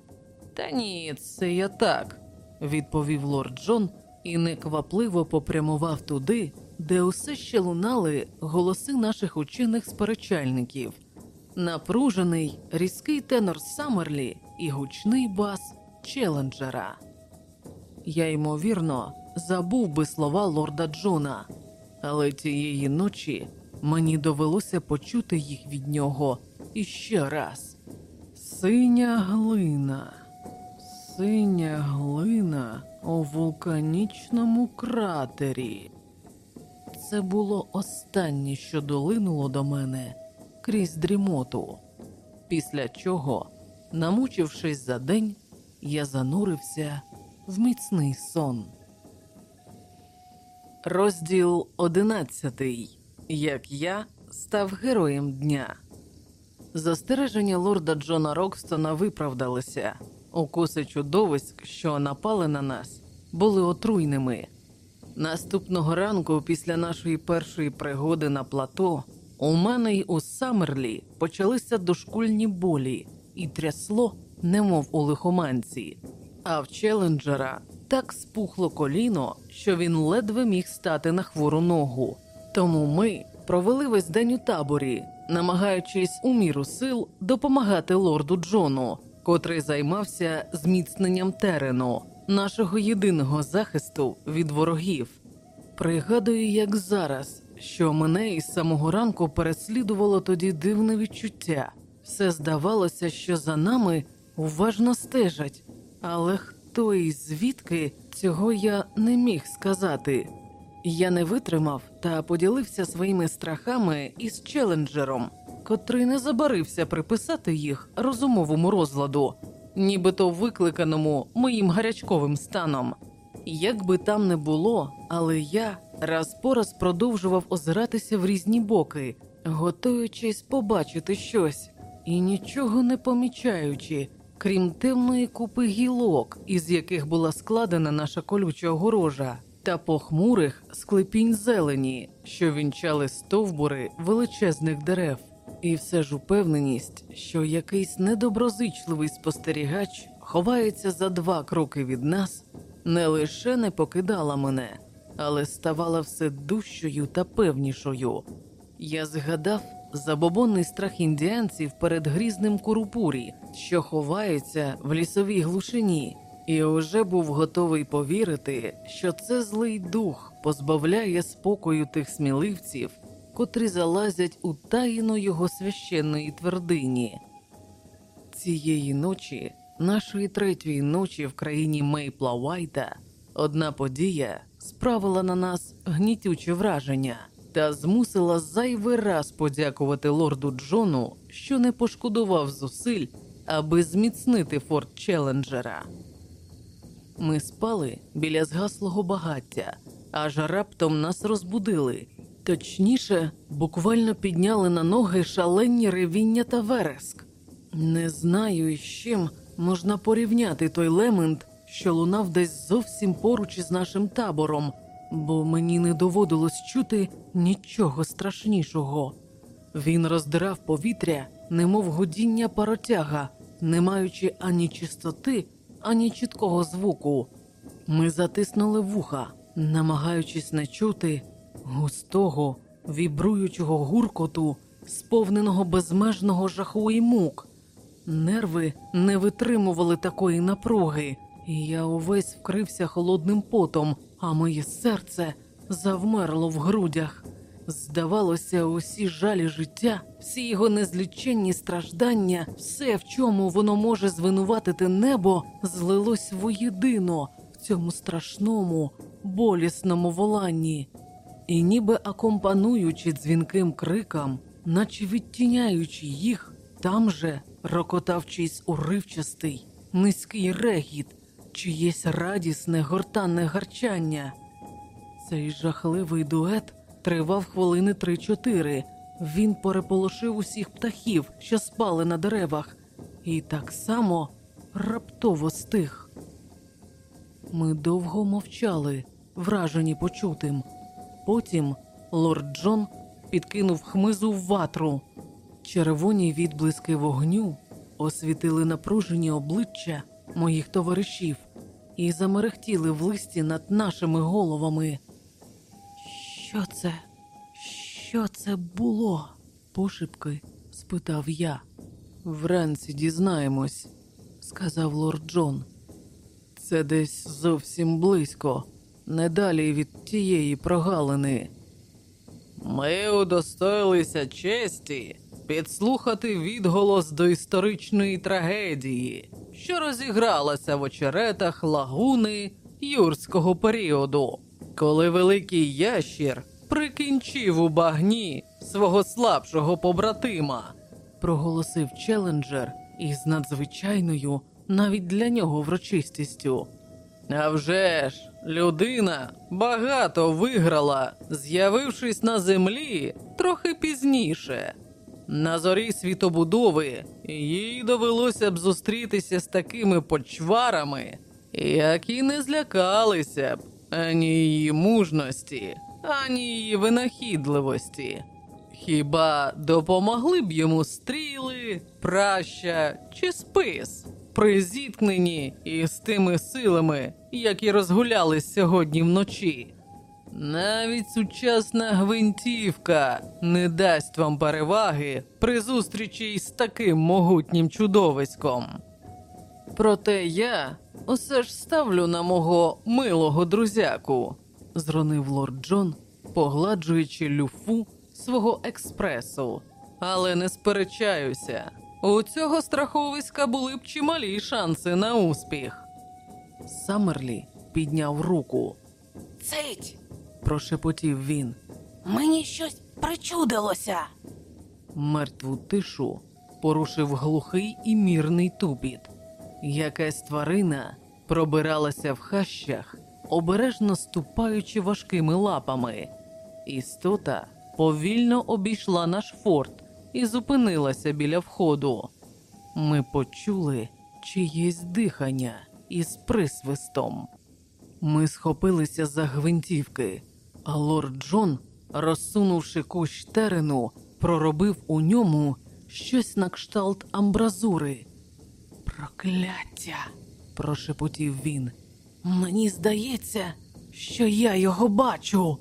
Та ні, це я так, відповів лорд Джон і неквапливо попрямував туди, де усе ще лунали голоси наших учених сперечальників. Напружений, різкий тенор Саммерлі і гучний бас Челенджера. Я, ймовірно, забув би слова лорда Джона, але тієї ночі мені довелося почути їх від нього іще раз. Синя глина, синя глина у вулканічному кратері. Це було останнє, що долинуло до мене крізь дрімоту, після чого, намучившись за день, я занурився в міцний сон. Розділ одинадцятий. Як я став героєм дня. Застереження лорда Джона Рокстона виправдалися. Укуси чудовиськ, що напали на нас, були отруйними. Наступного ранку, після нашої першої пригоди на плато, у мене й у Саммерлі почалися дошкульні болі і трясло, немов у лихоманці. А в Челенджера так спухло коліно, що він ледве міг стати на хвору ногу. Тому ми провели весь день у таборі, намагаючись у міру сил допомагати лорду Джону, котрий займався зміцненням терену, нашого єдиного захисту від ворогів. Пригадую, як зараз, що мене із самого ранку переслідувало тоді дивне відчуття. Все здавалося, що за нами уважно стежать, але хто і звідки цього я не міг сказати. Я не витримав та поділився своїми страхами із челенджером, котрий не забарився приписати їх розумовому розладу, нібито викликаному моїм гарячковим станом. Як би там не було, але я раз по раз продовжував озиратися в різні боки, готуючись побачити щось і нічого не помічаючи, крім темної купи гілок, із яких була складена наша колюча огорожа, та похмурих склепінь зелені, що вінчали стовбури величезних дерев, і все ж упевненість, що якийсь недоброзичливий спостерігач ховається за два кроки від нас, не лише не покидала мене, але ставала все дужчою та певнішою. Я згадав забобонний страх індіанців перед грізним курупурі, що ховається в лісовій глушині, і уже був готовий повірити, що це злий дух позбавляє спокою тих сміливців, котрі залазять у таїну його священної твердині. Цієї ночі, нашої третьої ночі в країні Мейпла Уайта, одна подія справила на нас гнітюче враження та змусила зайвий раз подякувати лорду Джону, що не пошкодував зусиль, аби зміцнити форт Челенджера. Ми спали біля згаслого багаття, аж раптом нас розбудили. Точніше, буквально підняли на ноги шалені ревіння та вереск. Не знаю, із чим можна порівняти той лемент, що лунав десь зовсім поруч із нашим табором, бо мені не доводилось чути нічого страшнішого. Він роздирав повітря, немов годіння паротяга, не маючи ані чистоти, ані чіткого звуку. Ми затиснули вуха, намагаючись не чути густого, вібруючого гуркоту, сповненого безмежного жаху і мук. Нерви не витримували такої напруги, і я увесь вкрився холодним потом, а моє серце завмерло в грудях. Здавалося, усі жалі життя, всі його незліченні страждання, все, в чому воно може звинуватити небо, злилось воєдино в цьому страшному, болісному воланні. і ніби акомпануючи дзвінким крикам, наче відтіняючи їх, там же рокотав чийсь уривчастий, низький регіт, чиєсь радісне гортанне гарчання. Цей жахливий дует тривав хвилини три-чотири. Він переполошив усіх птахів, що спали на деревах, і так само раптово стих. Ми довго мовчали, вражені почутим. Потім лорд Джон підкинув хмизу в ватру. Червоні відблиски вогню освітили напружені обличчя моїх товаришів і замерехтіли в листі над нашими головами. Що це? Що це було? пошепки спитав я. Вранці дізнаємось, сказав лорд Джон. Це десь зовсім близько, не далі від тієї прогалини. Ми удостоїлися честі підслухати відголос до історичної трагедії, що розігралася в очеретах лагуни юрського періоду, коли великий ящір прикінчив у багні свого слабшого побратима, проголосив челенджер із надзвичайною навіть для нього врочистістю. А вже ж, людина багато виграла, з'явившись на землі трохи пізніше. На зорі світобудови їй довелося б зустрітися з такими почварами, які не злякалися б ані її мужності, ані її винахідливості. Хіба допомогли б йому стріли, праща чи спис при зіткненні із тими силами, які розгулялись сьогодні вночі? Навіть сучасна гвинтівка не дасть вам переваги при зустрічі із таким могутнім чудовиськом. Проте я усе ж ставлю на мого милого друзяку, зронив лорд Джон, погладжуючи люфу свого експресу. Але не сперечаюся. У цього страховиська були б чималі шанси на успіх. Саммерлі підняв руку, Цить! Прошепотів він. Мені щось причудилося. Мертву тишу порушив глухий і мірний тупіт. Якась тварина пробиралася в хащах, обережно ступаючи важкими лапами. Істота повільно обійшла наш форт і зупинилася біля входу. Ми почули чиєсь дихання із присвистом. Ми схопилися за гвинтівки, а лорд Джон, розсунувши кущ терену, проробив у ньому щось на кшталт амбразури. Прокляття, прошепотів він. Мені здається, що я його бачу.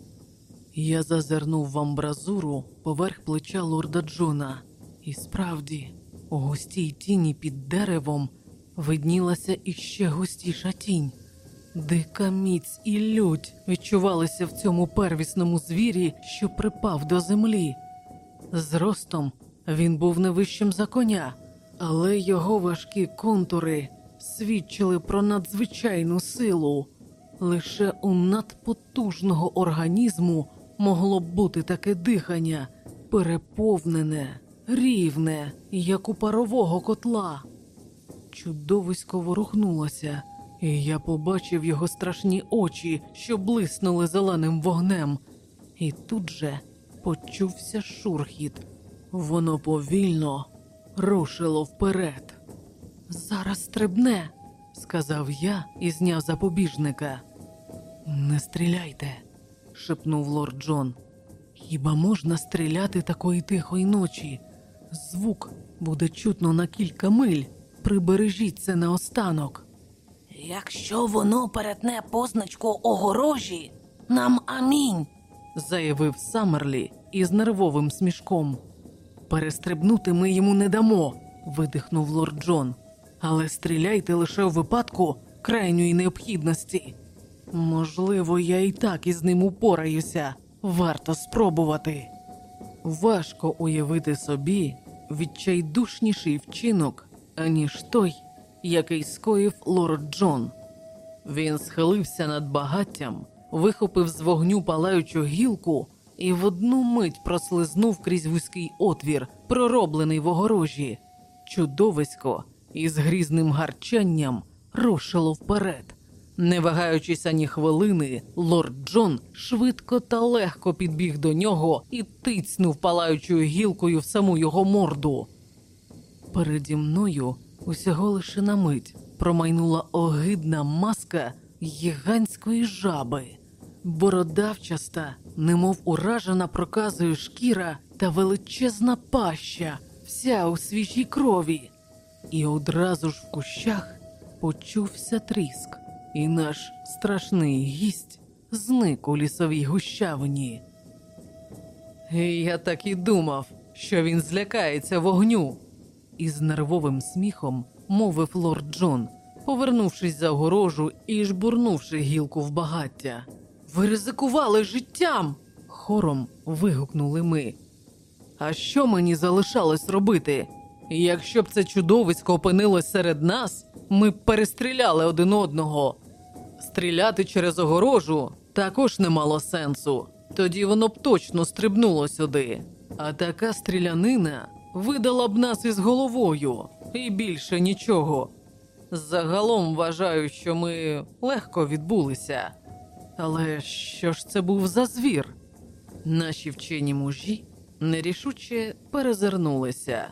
Я зазирнув в амбразуру поверх плеча лорда Джона, і справді, у густій тіні під деревом виднілася іще густіша тінь. Дика міць і лють відчувалися в цьому первісному звірі, що припав до землі. Зростом він був не вищим за коня, але його важкі контури свідчили про надзвичайну силу. Лише у надпотужного організму могло б бути таке дихання, переповнене, рівне, як у парового котла. Чудовисько ворухнулося, і я побачив його страшні очі, що блиснули зеленим вогнем. І тут же почувся шурхіт. Воно повільно рушило вперед. Зараз стрибне, сказав я і зняв запобіжника. Не стріляйте, шепнув лорд Джон. Хіба можна стріляти такої тихої ночі? Звук буде чутно на кілька миль. Прибережіть це наостанок. Якщо воно перетне позначку огорожі, нам амінь. заявив Саммерлі із нервовим смішком. Перестрибнути ми йому не дамо, видихнув лорд Джон. Але стріляйте лише у випадку крайньої необхідності. Можливо, я і так із ним упораюся. Варто спробувати. Важко уявити собі відчайдушніший вчинок, аніж той, який скоїв лорд Джон. Він схилився над багаттям, вихопив з вогню палаючу гілку і в одну мить прослизнув крізь вузький отвір, пророблений в огорожі. Чудовисько із грізним гарчанням рушило вперед. Не вагаючись ані хвилини, лорд Джон швидко та легко підбіг до нього і тицьнув палаючою гілкою в саму його морду. Переді мною усього лише на мить промайнула огидна маска гігантської жаби, бородавчаста, немов уражена проказою шкіра та величезна паща, вся у свіжій крові. І одразу ж в кущах почувся тріск, і наш страшний гість зник у лісовій гущавині. Я так і думав, що він злякається вогню. Із нервовим сміхом мовив лорд Джон, повернувшись за огорожу і жбурнувши гілку в багаття. Ви ризикували життям. хором вигукнули ми. А що мені залишалось робити? Якщо б це чудовисько опинилось серед нас, ми б перестріляли один одного. Стріляти через огорожу також не мало сенсу. Тоді воно б точно стрибнуло сюди. А така стрілянина видала б нас із головою і більше нічого. Загалом вважаю, що ми легко відбулися. Але що ж це був за звір? Наші вчені мужі нерішуче перезирнулися.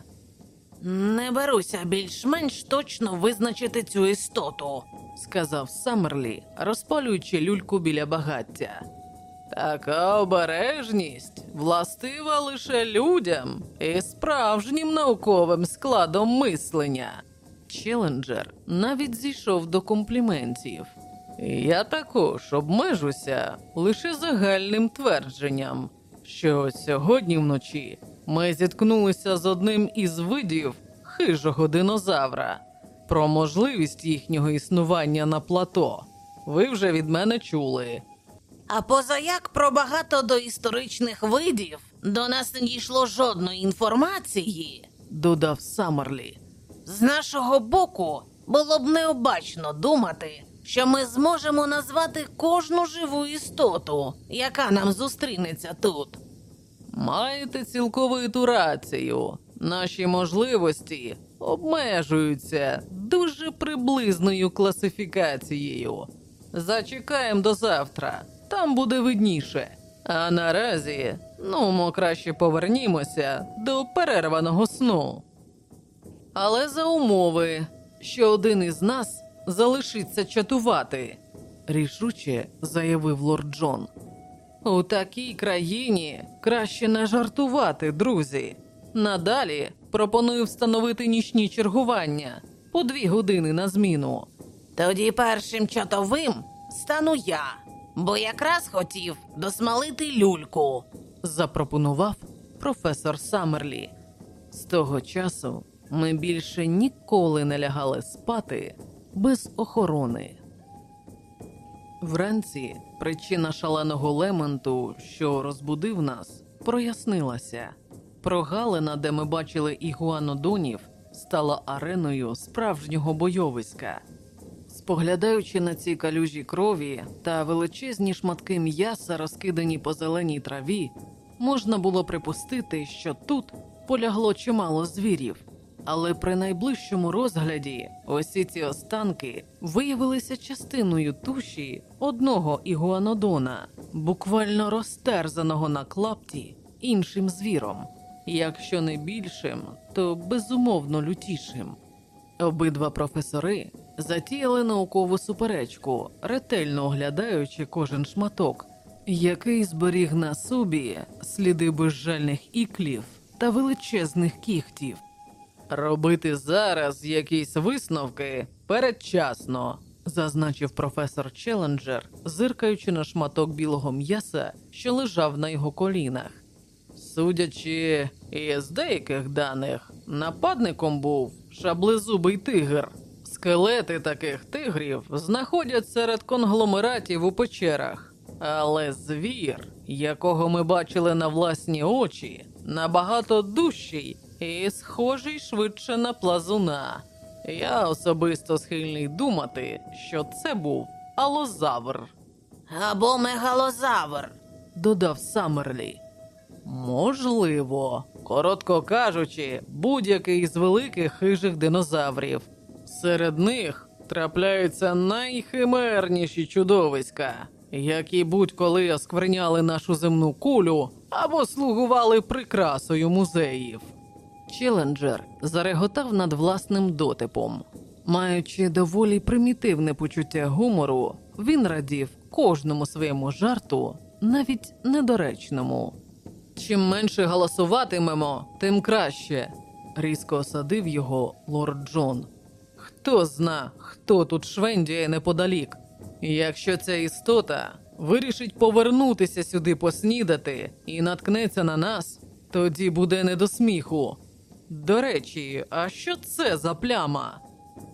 Не беруся більш-менш точно визначити цю істоту. сказав Саммерлі, розпалюючи люльку біля багаття. Така обережність властива лише людям і справжнім науковим складом мислення. Челенджер навіть зійшов до компліментів. Я також обмежуся лише загальним твердженням, що сьогодні вночі ми зіткнулися з одним із видів хижого динозавра. Про можливість їхнього існування на плато ви вже від мене чули. А позаяк про багато доісторичних видів до нас не дійшло жодної інформації. Додав Саммерлі. З нашого боку було б необачно думати, що ми зможемо назвати кожну живу істоту, яка нам зустрінеться тут. Маєте цілковиту рацію. Наші можливості обмежуються дуже приблизною класифікацією. Зачекаємо до завтра, там буде видніше. А наразі, ну, ми краще повернімося до перерваного сну. Але за умови, що один із нас залишиться чатувати, рішуче заявив лорд Джон. У такій країні краще не жартувати, друзі. Надалі пропоную встановити нічні чергування по дві години на зміну. Тоді першим чатовим стану я, бо якраз хотів досмалити люльку. запропонував професор Саммерлі. З того часу ми більше ніколи не лягали спати без охорони. Вранці причина шаленого лементу, що розбудив нас, прояснилася. Прогалина, де ми бачили ігуанодонів, стала ареною справжнього бойовиська. Споглядаючи на ці калюжі крові та величезні шматки м'яса, розкидані по зеленій траві, можна було припустити, що тут полягло чимало звірів. Але при найближчому розгляді усі ці останки виявилися частиною туші одного ігуанодона, буквально розтерзаного на клапті іншим звіром, якщо не більшим, то безумовно лютішим. Обидва професори затіяли наукову суперечку, ретельно оглядаючи кожен шматок, який зберіг на собі сліди безжальних іклів та величезних кігтів. Робити зараз якісь висновки передчасно, зазначив професор Челенджер, зиркаючи на шматок білого м'яса, що лежав на його колінах. Судячи із деяких даних, нападником був шаблезубий тигр. Скелети таких тигрів знаходять серед конгломератів у печерах. Але звір, якого ми бачили на власні очі, набагато дужчий і схожий швидше на плазуна. Я особисто схильний думати, що це був алозавр. Або мегалозавр. додав Саммерлі. Можливо, коротко кажучи, будь-який з великих хижих динозаврів. Серед них трапляються найхимерніші чудовиська, які будь-коли оскверняли нашу земну кулю або слугували прикрасою музеїв. Челенджер зареготав над власним дотипом. Маючи доволі примітивне почуття гумору, він радів кожному своєму жарту, навіть недоречному. Чим менше голосуватимемо, тим краще, різко осадив його лорд Джон. Хто зна, хто тут швендіє неподалік. Якщо ця істота вирішить повернутися сюди поснідати і наткнеться на нас, тоді буде не до сміху. До речі, а що це за пляма?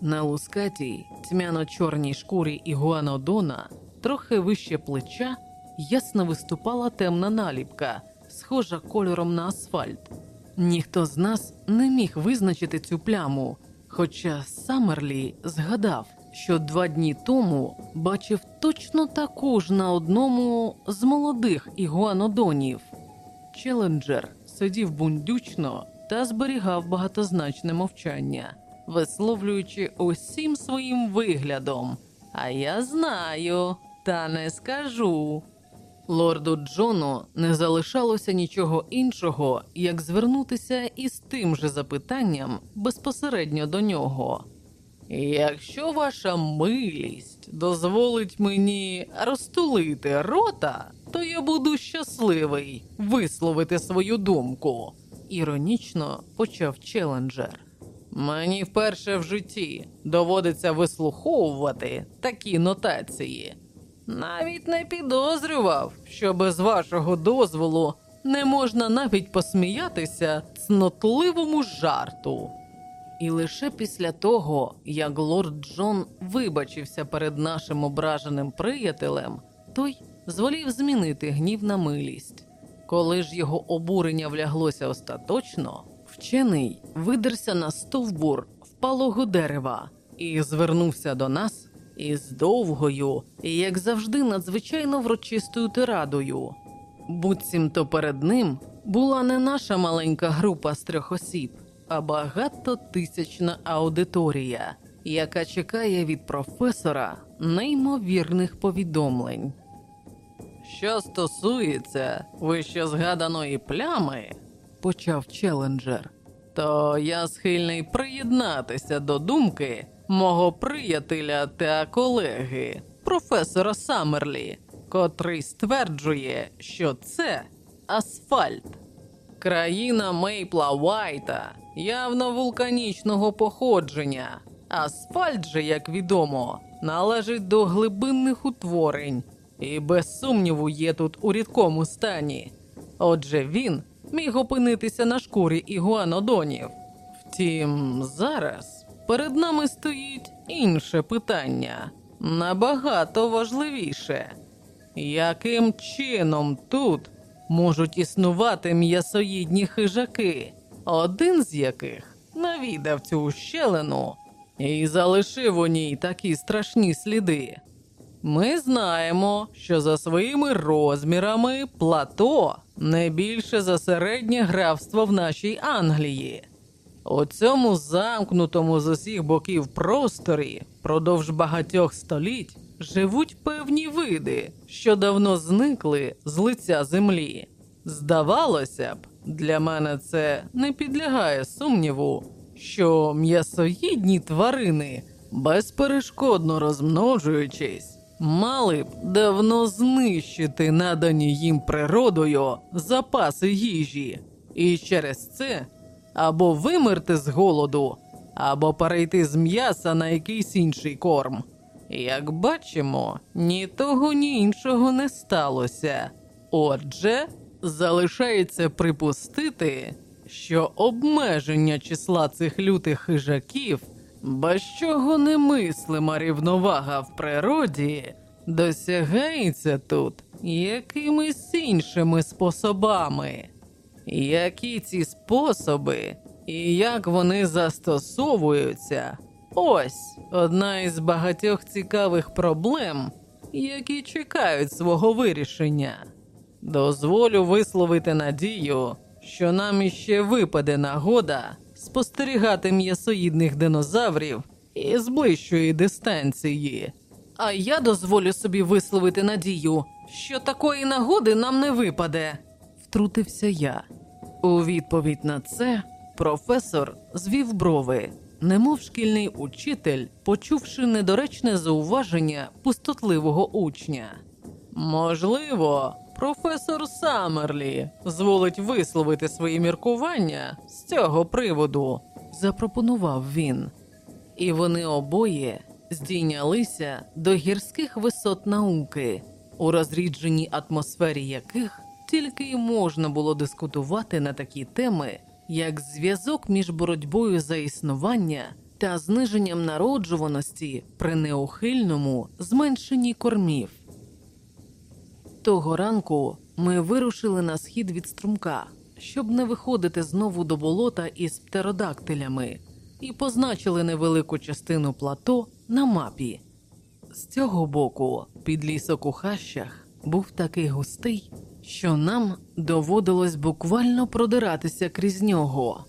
На лускатій, тьмяно-чорній шкурі ігуанодона, трохи вище плеча, ясно виступала темна наліпка, схожа кольором на асфальт. Ніхто з нас не міг визначити цю пляму, хоча Саммерлі згадав, що два дні тому бачив точно таку ж на одному з молодих ігуанодонів. Челенджер сидів бундючно та зберігав багатозначне мовчання, висловлюючи усім своїм виглядом. А я знаю, та не скажу. Лорду Джону не залишалося нічого іншого, як звернутися із тим же запитанням безпосередньо до нього. Якщо ваша милість дозволить мені розтулити рота, то я буду щасливий висловити свою думку, іронічно почав челенджер. Мені вперше в житті доводиться вислуховувати такі нотації. Навіть не підозрював, що без вашого дозволу не можна навіть посміятися цнотливому жарту. І лише після того, як лорд Джон вибачився перед нашим ображеним приятелем, той зволів змінити гнів на милість. Коли ж його обурення вляглося остаточно, вчений видерся на стовбур впалого дерева і звернувся до нас із довгою, і, як завжди, надзвичайно врочистою тирадою. Буцімто перед ним була не наша маленька група з трьох осіб, а багатотисячна аудиторія, яка чекає від професора неймовірних повідомлень. Що стосується вище згаданої плями, почав челенджер, то я схильний приєднатися до думки мого приятеля та колеги, професора Саммерлі, котрий стверджує, що це асфальт. Країна Мейпла Вайта явно вулканічного походження. Асфальт же, як відомо, належить до глибинних утворень і без сумніву є тут у рідкому стані. Отже, він міг опинитися на шкурі ігуанодонів. Втім, зараз перед нами стоїть інше питання, набагато важливіше. Яким чином тут можуть існувати м'ясоїдні хижаки, один з яких навідав цю ущелину і залишив у ній такі страшні сліди? Ми знаємо, що за своїми розмірами плато не більше за середнє графство в нашій Англії. У цьому замкнутому з усіх боків просторі продовж багатьох століть живуть певні види, що давно зникли з лиця землі. Здавалося б, для мене це не підлягає сумніву, що м'ясоїдні тварини, безперешкодно розмножуючись, мали б давно знищити надані їм природою запаси їжі, і через це або вимерти з голоду, або перейти з м'яса на якийсь інший корм. Як бачимо, ні того, ні іншого не сталося. Отже, залишається припустити, що обмеження числа цих лютих хижаків, без чого немислима рівновага в природі, досягається тут якимись іншими способами. Які ці способи і як вони застосовуються? Ось одна із багатьох цікавих проблем, які чекають свого вирішення. Дозволю висловити надію, що нам іще випаде нагода спостерігати м'ясоїдних динозаврів із ближчої дистанції. А я дозволю собі висловити надію, що такої нагоди нам не випаде, втрутився я. У відповідь на це професор звів брови, немов шкільний учитель, почувши недоречне зауваження пустотливого учня. Можливо, професор Саммерлі зволить висловити свої міркування з цього приводу, запропонував він. І вони обоє здійнялися до гірських висот науки, у розрідженій атмосфері яких тільки й можна було дискутувати на такі теми, як зв'язок між боротьбою за існування та зниженням народжуваності при неухильному зменшенні кормів. Того ранку ми вирушили на схід від струмка, щоб не виходити знову до болота із птеродактилями, і позначили невелику частину плато на мапі. З цього боку підлісок у хащах був такий густий, що нам доводилось буквально продиратися крізь нього.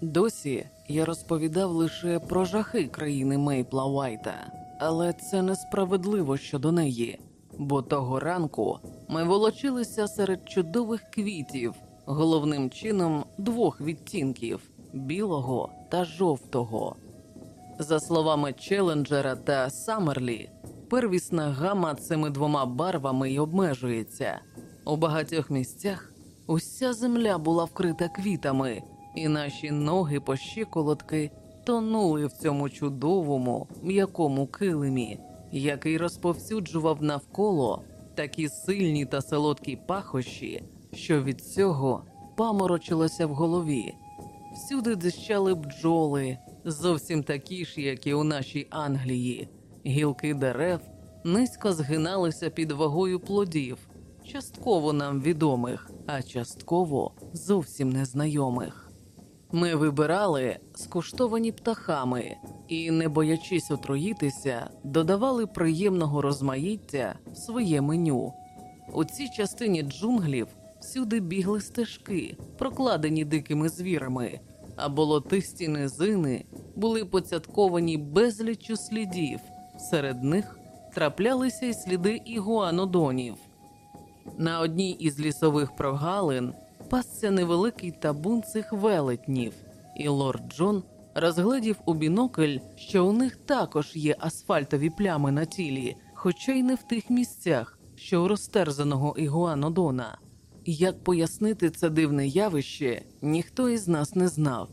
Досі я розповідав лише про жахи країни Мейпла Уайта, але це несправедливо щодо неї, бо того ранку ми волочилися серед чудових квітів, головним чином двох відтінків білого та жовтого. За словами Челенджера та Саммерлі, первісна гама цими двома барвами й обмежується. У багатьох місцях уся земля була вкрита квітами, і наші ноги по щиколотки тонули в цьому чудовому м'якому килимі, який розповсюджував навколо такі сильні та солодкі пахощі, що від цього паморочилося в голові. Всюди дзищали бджоли, зовсім такі ж, як і у нашій Англії. Гілки дерев низько згиналися під вагою плодів, частково нам відомих, а частково зовсім незнайомих. Ми вибирали скуштовані птахами і, не боячись отруїтися, додавали приємного розмаїття в своє меню. У цій частині джунглів всюди бігли стежки, прокладені дикими звірами, а болотисті низини були поцятковані безліччю слідів. Серед них траплялися й сліди ігуанодонів. На одній із лісових прогалин пасся невеликий табун цих велетнів, і лорд Джон розгледів у бінокль, що у них також є асфальтові плями на тілі, хоча й не в тих місцях, що у розтерзаного ігуанодона. Як пояснити це дивне явище, ніхто із нас не знав.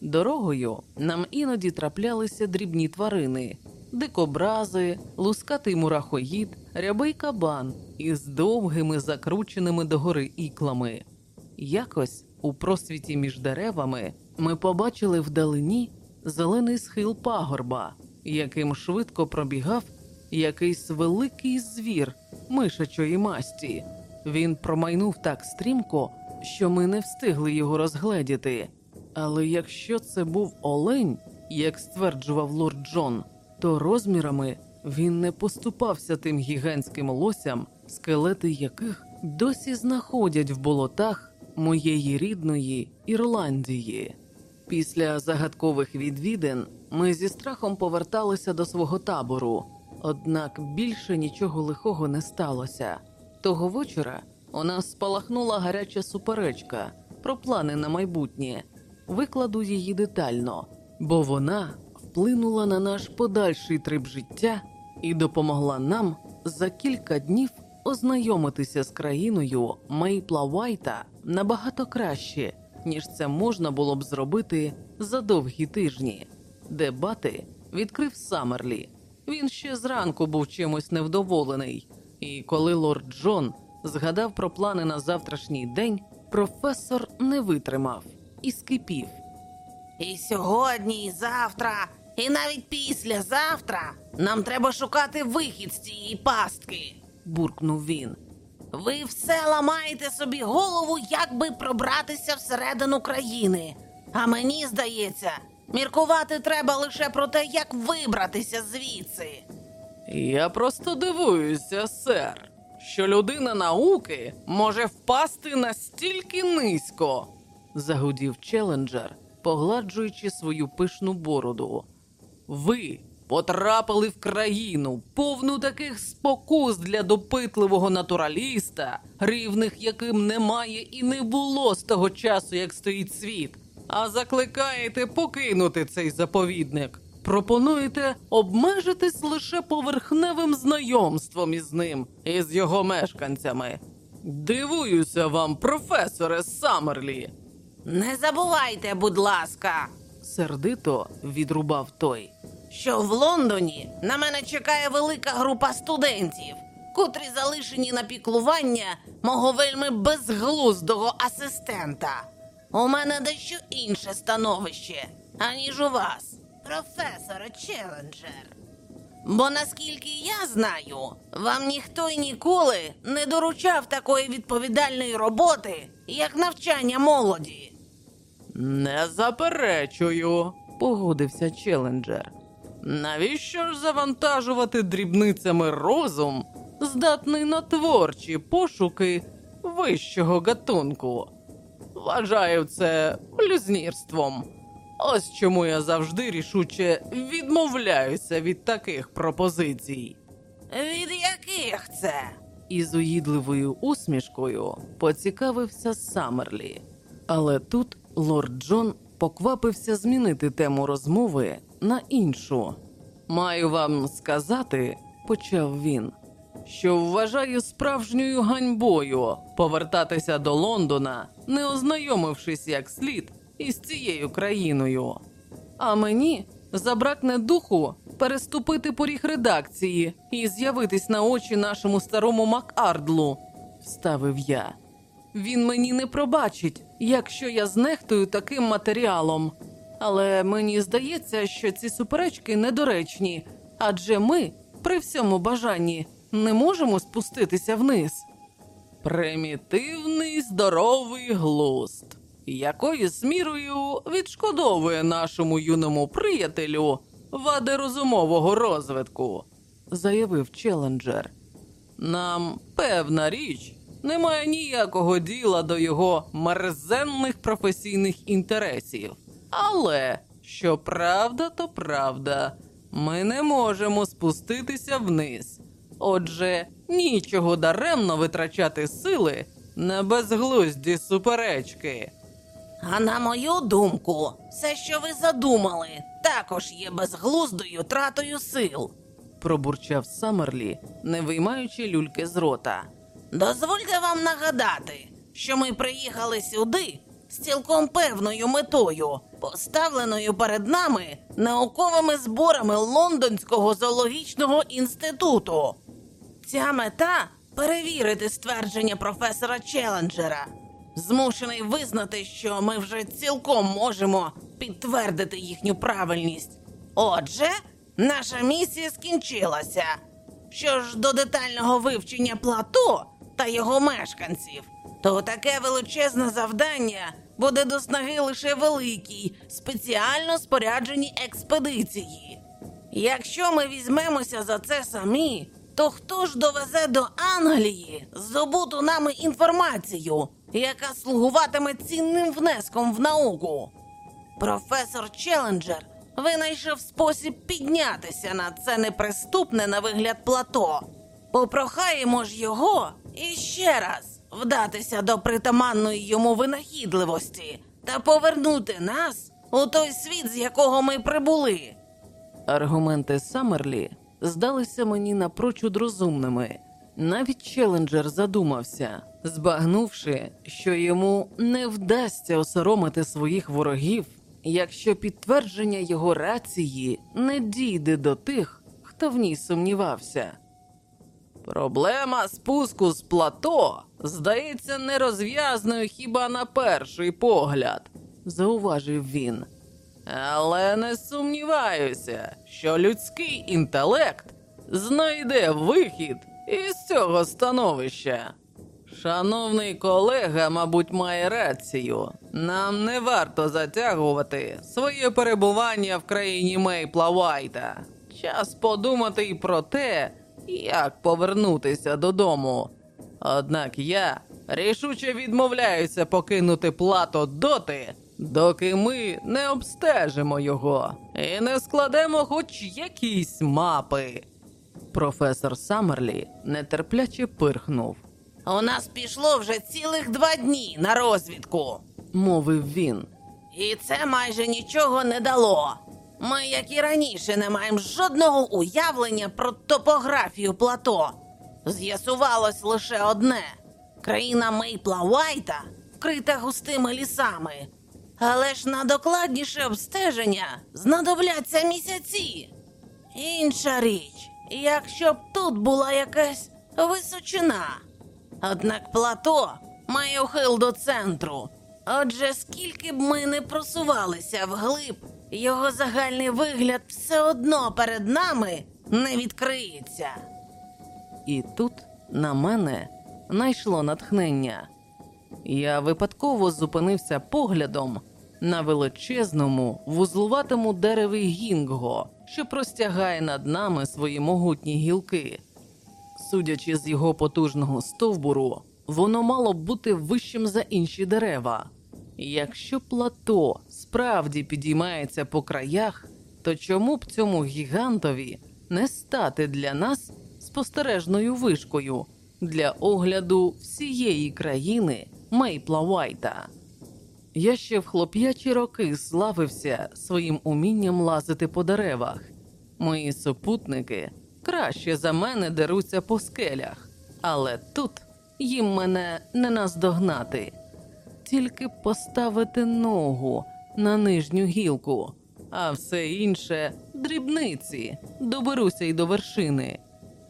Дорогою нам іноді траплялися дрібні тварини, дикобрази, лускатий мурахоїд, рябий кабан із довгими закрученими догори іклами. Якось у просвіті між деревами ми побачили вдалині зелений схил пагорба, яким швидко пробігав якийсь великий звір мишачої масті. Він промайнув так стрімко, що ми не встигли його розгледіти. Але якщо це був олень, як стверджував лорд Джон, то розмірами він не поступався тим гігантським лосям, скелети яких досі знаходять в болотах моєї рідної Ірландії. Після загадкових відвідин ми зі страхом поверталися до свого табору, однак більше нічого лихого не сталося. Того вечора у нас спалахнула гаряча суперечка про плани на майбутнє. Викладу її детально, бо вона вплинула на наш подальший трип життя і допомогла нам за кілька днів ознайомитися з країною Мейпла Вайта набагато краще, ніж це можна було б зробити за довгі тижні. Дебати відкрив Саммерлі. Він ще зранку був чимось невдоволений, і коли лорд Джон згадав про плани на завтрашній день, професор не витримав і скипів. І сьогодні, і завтра, і навіть післязавтра нам треба шукати вихід з цієї пастки. буркнув він. Ви все ламаєте собі голову, як би пробратися всередину країни. А мені здається, міркувати треба лише про те, як вибратися звідси. Я просто дивуюся, сер, що людина науки може впасти настільки низько, загудів челенджер, погладжуючи свою пишну бороду. Ви потрапили в країну, повну таких спокус для допитливого натураліста, рівних яким немає і не було з того часу, як стоїть світ. А закликаєте покинути цей заповідник. Пропонуєте обмежитись лише поверхневим знайомством із ним і з його мешканцями. Дивуюся вам, професоре Саммерлі. Не забувайте, будь ласка, Сердито відрубав той. що в Лондоні на мене чекає велика група студентів, котрі залишені на піклування мого вельми безглуздого асистента. У мене дещо інше становище, аніж у вас, професоре Челенджер. Бо наскільки я знаю, вам ніхто й ніколи не доручав такої відповідальної роботи, як навчання молоді. Не заперечую, погодився челенджер. Навіщо ж завантажувати дрібницями розум, здатний на творчі пошуки вищого гатунку? Вважаю це блюзнірством. Ось чому я завжди рішуче відмовляюся від таких пропозицій. Від яких це? Із уїдливою усмішкою поцікавився Саммерлі. Але тут лорд Джон поквапився змінити тему розмови на іншу. Маю вам сказати, почав він, що вважаю справжньою ганьбою повертатися до Лондона, не ознайомившись як слід із цією країною. А мені забракне духу переступити поріг редакції і з'явитись на очі нашому старому Макардлу, вставив я. Він мені не пробачить, якщо я знехтую таким матеріалом. Але мені здається, що ці суперечки недоречні, адже ми, при всьому бажанні, не можемо спуститися вниз. Примітивний здоровий глузд, якоюсь мірою відшкодовує нашому юному приятелю вади розумового розвитку, заявив челенджер. Нам певна річ немає ніякого діла до його мерзенних професійних інтересів. Але що правда, то правда, ми не можемо спуститися вниз. Отже, нічого даремно витрачати сили на безглузді суперечки. А на мою думку, все, що ви задумали, також є безглуздою тратою сил. пробурчав Саммерлі, не виймаючи люльки з рота. Дозвольте вам нагадати, що ми приїхали сюди з цілком певною метою, поставленою перед нами науковими зборами Лондонського зоологічного інституту. Ця мета перевірити ствердження професора Челенджера. Змушений визнати, що ми вже цілком можемо підтвердити їхню правильність. Отже, наша місія скінчилася. Що ж до детального вивчення плато та його мешканців, то таке величезне завдання буде до снаги лише великій, спеціально спорядженій експедиції. Якщо ми візьмемося за це самі, то хто ж довезе до Англії здобуту нами інформацію, яка слугуватиме цінним внеском в науку? Професор Челенджер винайшов спосіб піднятися на це неприступне на вигляд плато. Попрохаємо ж його іще раз вдатися до притаманної йому винахідливості та повернути нас у той світ, з якого ми прибули. Аргументи Саммерлі здалися мені напрочуд розумними. Навіть челенджер задумався, збагнувши, що йому не вдасться осоромити своїх ворогів, якщо підтвердження його рації не дійде до тих, хто в ній сумнівався. Проблема спуску з плато здається нерозв'язною хіба на перший погляд, зауважив він. Але не сумніваюся, що людський інтелект знайде вихід із цього становища. Шановний колега, мабуть, має рацію. Нам не варто затягувати своє перебування в країні Мейпла Вайта. час подумати й про те, як повернутися додому. Однак я рішуче відмовляюся покинути плато доти, доки ми не обстежимо його і не складемо хоч якісь мапи. Професор Саммерлі нетерпляче пирхнув, У нас пішло вже цілих два дні на розвідку. мовив він. І це майже нічого не дало. Ми, як і раніше, не маємо жодного уявлення про топографію плато. З'ясувалось лише одне: країна Мейпла Уайта вкрита густими лісами. Але ж на докладніше обстеження знадобляться місяці. Інша річ, якщо б тут була якась височина. Однак плато має ухил до центру. Отже, скільки б ми не просувалися вглиб, його загальний вигляд все одно перед нами не відкриється. І тут на мене найшло натхнення. Я випадково зупинився поглядом на величезному вузлуватому дереві гінго, що простягає над нами свої могутні гілки. Судячи з його потужного стовбуру, воно мало б бути вищим за інші дерева. Якщо плато справді підіймається по краях, то чому б цьому гігантові не стати для нас спостережною вишкою для огляду всієї країни Мейпла Уайта? Я ще в хлоп'ячі роки славився своїм умінням лазити по деревах. Мої супутники краще за мене деруться по скелях, але тут їм мене не наздогнати. Тільки поставити ногу на нижню гілку, а все інше дрібниці, доберуся й до вершини.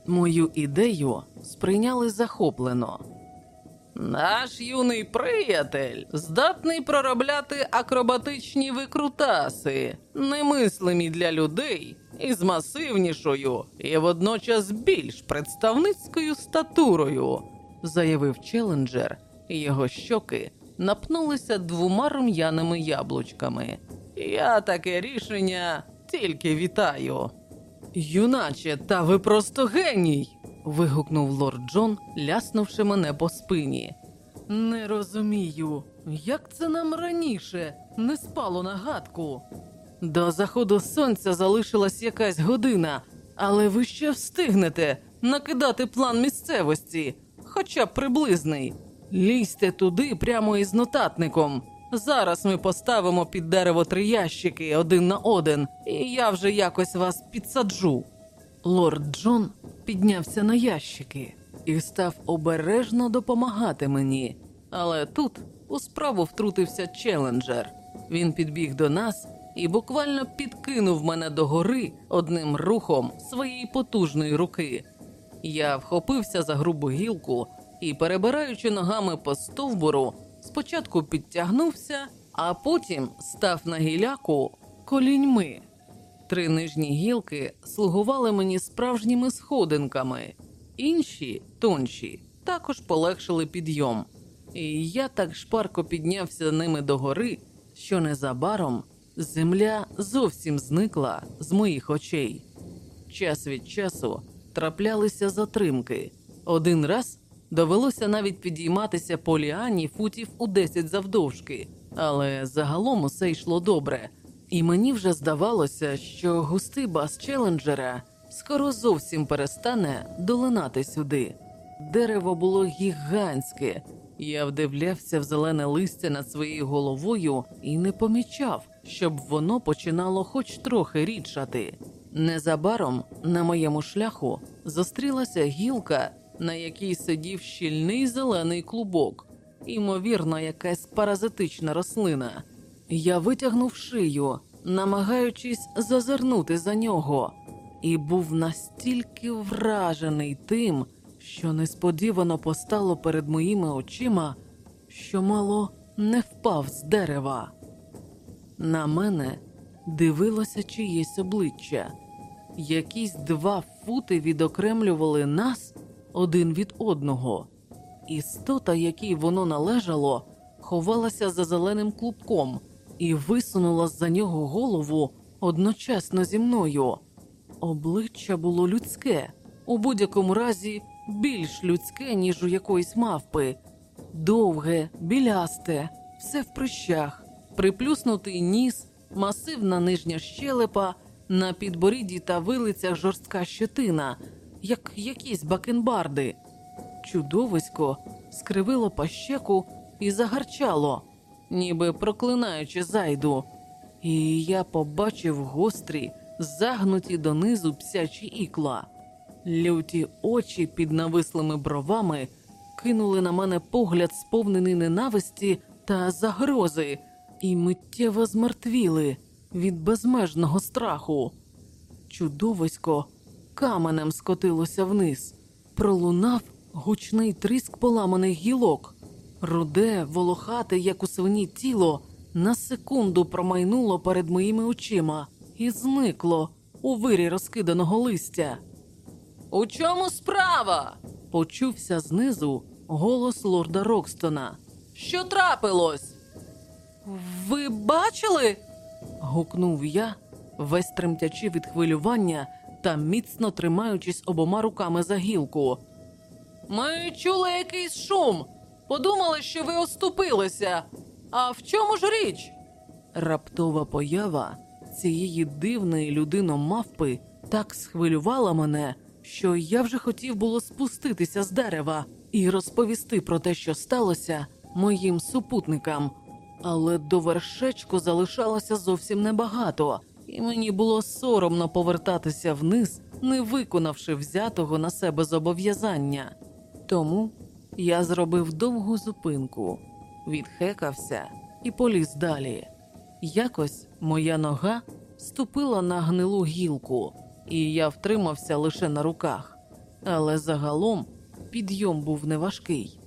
Мою ідею сприйняли захоплено. Наш юний приятель здатний проробляти акробатичні викрутаси, немислимі для людей із масивнішою і водночас більш представницькою статурою, заявив челенджер, і його щоки напнулися двома рум'яними яблучками. Я таке рішення тільки вітаю. Юначе, та ви просто геній. вигукнув лорд Джон, ляснувши мене по спині. Не розумію, як це нам раніше не спало на гадку. До заходу сонця залишилась якась година, але ви ще встигнете накидати план місцевості, хоча б приблизний. Лізьте туди прямо із нотатником. Зараз ми поставимо під дерево три ящики один на один, і я вже якось вас підсаджу. Лорд Джон піднявся на ящики і став обережно допомагати мені. Але тут у справу втрутився челенджер. Він підбіг до нас і буквально підкинув мене до гори одним рухом своєї потужної руки. Я вхопився за грубу гілку і, перебираючи ногами по стовбуру, спочатку підтягнувся, а потім став на гіляку коліньми. Три нижні гілки слугували мені справжніми сходинками, інші, тонші, також полегшили підйом. І я так шпарко піднявся ними догори, що незабаром земля зовсім зникла з моїх очей. Час від часу траплялися затримки. Один раз довелося навіть підійматися по ліані футів у 10 завдовжки, але загалом усе йшло добре. І мені вже здавалося, що густий бас челенджера скоро зовсім перестане долинати сюди. Дерево було гігантське. Я вдивлявся в зелене листя над своєю головою і не помічав, щоб воно починало хоч трохи рідшати. Незабаром на моєму шляху зустрілася гілка, на якій сидів щільний зелений клубок, імовірно, якась паразитична рослина. Я витягнув шию, намагаючись зазирнути за нього, і був настільки вражений тим, що несподівано постало перед моїми очима, що мало не впав з дерева. На мене дивилося чиєсь обличчя. Якісь два фути відокремлювали нас один від одного. Істота, якій воно належало, ховалася за зеленим клубком і висунула за нього голову одночасно зі мною. Обличчя було людське, у будь-якому разі більш людське, ніж у якоїсь мавпи. Довге, білясте, все в прищах, приплюснутий ніс, масивна нижня щелепа, на підборідді та вилицях жорстка щетина, як якісь бакенбарди. Чудовисько скривило пащеку і загарчало, ніби проклинаючи зайду. І я побачив гострі, загнуті донизу псячі ікла. Люті очі під навислими бровами кинули на мене погляд, сповнений ненависті та загрози, і миттєво змертвіли від безмежного страху. Чудовисько каменем скотилося вниз, пролунав гучний тріск поламаних гілок. Руде, волохате, як у свині тіло, на секунду промайнуло перед моїми очима і зникло у вирі розкиданого листя. У чому справа? почувся знизу голос лорда Рокстона. Що трапилось? Ви бачили? гукнув я, весь тремтячи від хвилювання та міцно тримаючись обома руками за гілку. Ми чули якийсь шум. Подумали, що ви оступилися. А в чому ж річ? Раптова поява цієї дивної людино-мавпи так схвилювала мене, що я вже хотів було спуститися з дерева і розповісти про те, що сталося моїм супутникам. Але до вершечку залишалося зовсім небагато, і мені було соромно повертатися вниз, не виконавши взятого на себе зобов'язання. Тому я зробив довгу зупинку, відхекався і поліз далі. Якось моя нога ступила на гнилу гілку, і я втримався лише на руках. Але загалом підйом був неважкий.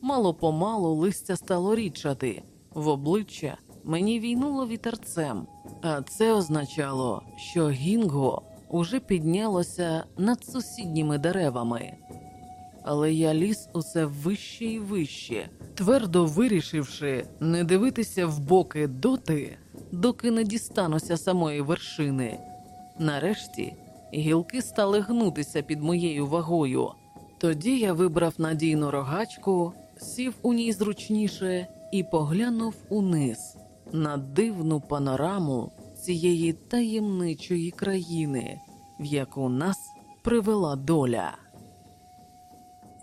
Мало помалу листя стало рідшати, в обличчя мені війнуло вітерцем, а це означало, що гінго уже піднялося над сусідніми деревами. Але я ліз усе вище і вище, твердо вирішивши не дивитися в боки доти, доки не дістануся самої вершини. Нарешті гілки стали гнутися під моєю вагою. Тоді я вибрав надійну рогачку, сів у ній зручніше і поглянув униз на дивну панораму цієї таємничої країни, в яку нас привела доля.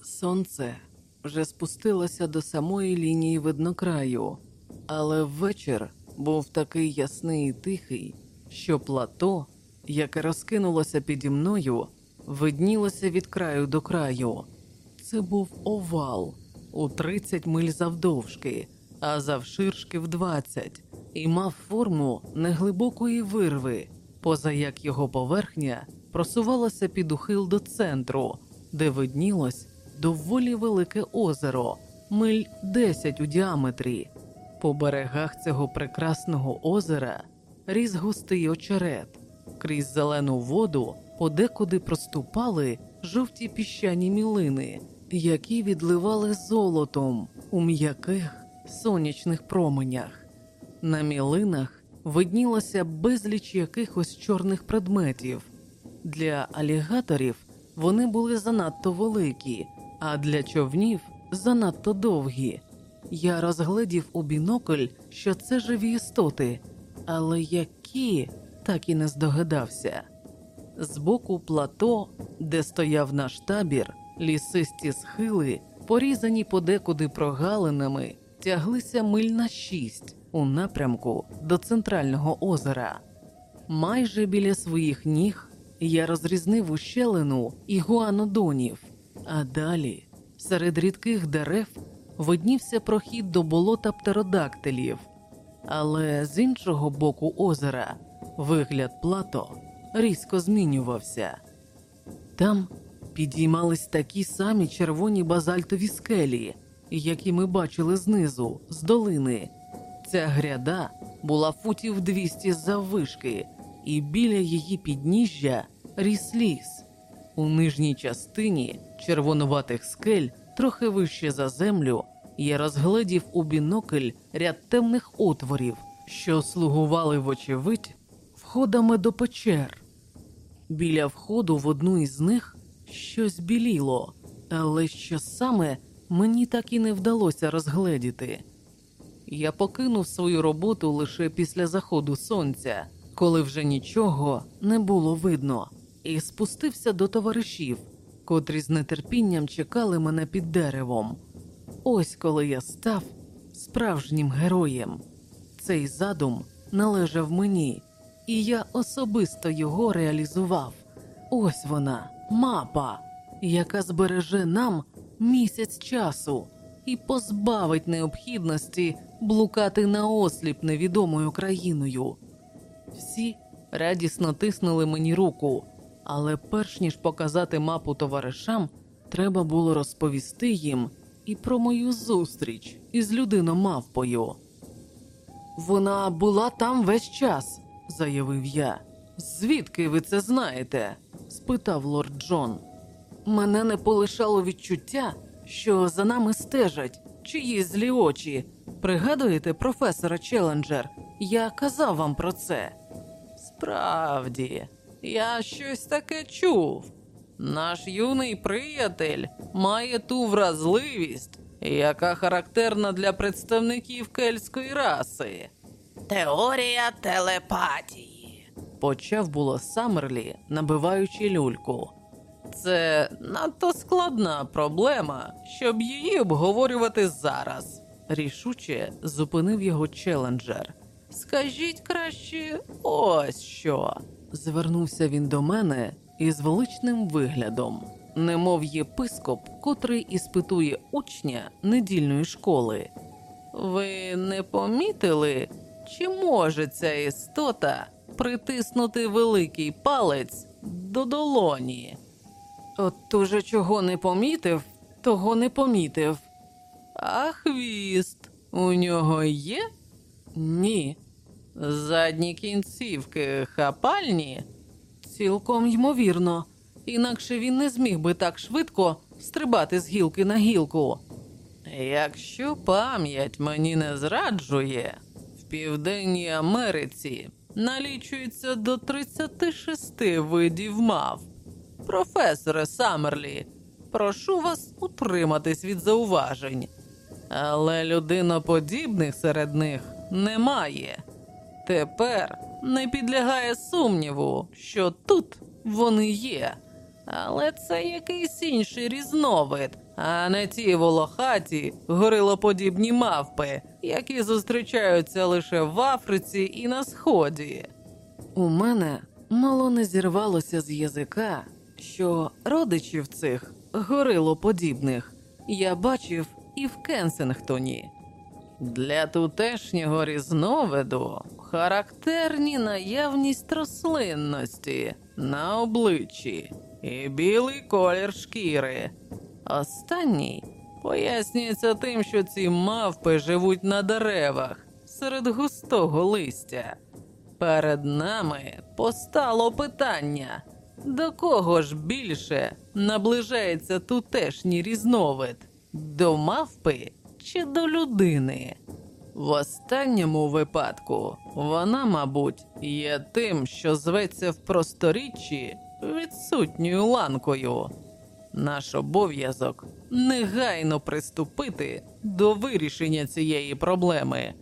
Сонце вже спустилося до самої лінії виднокраю, але вечір був такий ясний і тихий, що плато, яке розкинулося піді мною, виднілося від краю до краю. Це був овал у 30 миль завдовжки, а завширшки в 20, і мав форму неглибокої вирви, поза як його поверхня просувалася під ухил до центру, де виднілось доволі велике озеро, миль 10 у діаметрі. По берегах цього прекрасного озера ріс густий очерет, крізь зелену воду подекуди проступали жовті піщані мілини, які відливали золотом у м'яких сонячних променях. На мілинах виднілося безліч якихось чорних предметів. Для алігаторів вони були занадто великі, а для човнів занадто довгі. Я розгледів у бінокль, що це живі істоти, але які так і не здогадався. Збоку плато, де стояв наш табір, лісисті схили, порізані подекуди прогалинами, тяглися миль на шість у напрямку до центрального озера. Майже біля своїх ніг я розрізнив ущелину ігуанодонів, а далі, серед рідких дерев, виднівся прохід до болота птеродактилів. Але з іншого боку озера вигляд плато різко змінювався. Там підіймались такі самі червоні базальтові скелі, які ми бачили знизу, з долини. Ця гряда була футів 200 заввишки, і біля її підніжжя ріс ліс. У нижній частині червонуватих скель, трохи вище за землю, я розгледів у бінокль ряд темних отворів, що слугували, вочевидь, входами до печер. Біля входу в одну із них щось біліло, але що саме мені так і не вдалося розгледіти. Я покинув свою роботу лише після заходу сонця, коли вже нічого не було видно, і спустився до товаришів, котрі з нетерпінням чекали мене під деревом. Ось коли я став справжнім героєм. Цей задум належав мені, і я особисто його реалізував. Ось вона, мапа, яка збереже нам місяць часу і позбавить необхідності блукати наосліп невідомою країною. Всі радісно тиснули мені руку, але перш ніж показати мапу товаришам, треба було розповісти їм і про мою зустріч із людиномавпою. Вона була там весь час, заявив я. Звідки ви це знаєте? спитав лорд Джон. Мене не полишало відчуття, що за нами стежать чиї злі очі. Пригадуєте, професора Челенджер? Я казав вам про це. Справді, я щось таке чув. Наш юний приятель має ту вразливість, яка характерна для представників кельтської раси. Теорія телепатії. Почав було Саммерлі, набиваючи люльку. Це надто складна проблема, щоб її обговорювати зараз. Рішуче зупинив його челенджер. Скажіть краще, ось що. Звернувся він до мене із величним виглядом, немов єпископ, котрий іспитує учня недільної школи. Ви не помітили, чи може ця істота притиснути великий палець до долоні? От уже чого не помітив, того не помітив. А хвіст у нього є? Ні. Задні кінцівки хапальні? Цілком ймовірно. Інакше він не зміг би так швидко стрибати з гілки на гілку. Якщо пам'ять мені не зраджує, в Південній Америці налічується до 36 видів мав. Професоре Саммерлі, прошу вас утриматись від зауважень. Але людиноподібних серед них немає. Тепер не підлягає сумніву, що тут вони є. Але це якийсь інший різновид, а не ті волохаті, горилоподібні мавпи, які зустрічаються лише в Африці і на Сході. У мене мало не зірвалося з язика, що родичів цих горилоподібних я бачив і в Кенсингтоні. Для тутешнього різновиду характерні наявність рослинності на обличчі і білий колір шкіри. Останній пояснюється тим, що ці мавпи живуть на деревах серед густого листя. Перед нами постало питання, до кого ж більше наближається тутешній різновид до мавпи чи до людини? В останньому випадку вона, мабуть, є тим, що зветься в просторіччі відсутньою ланкою. Наш обов'язок негайно приступити до вирішення цієї проблеми.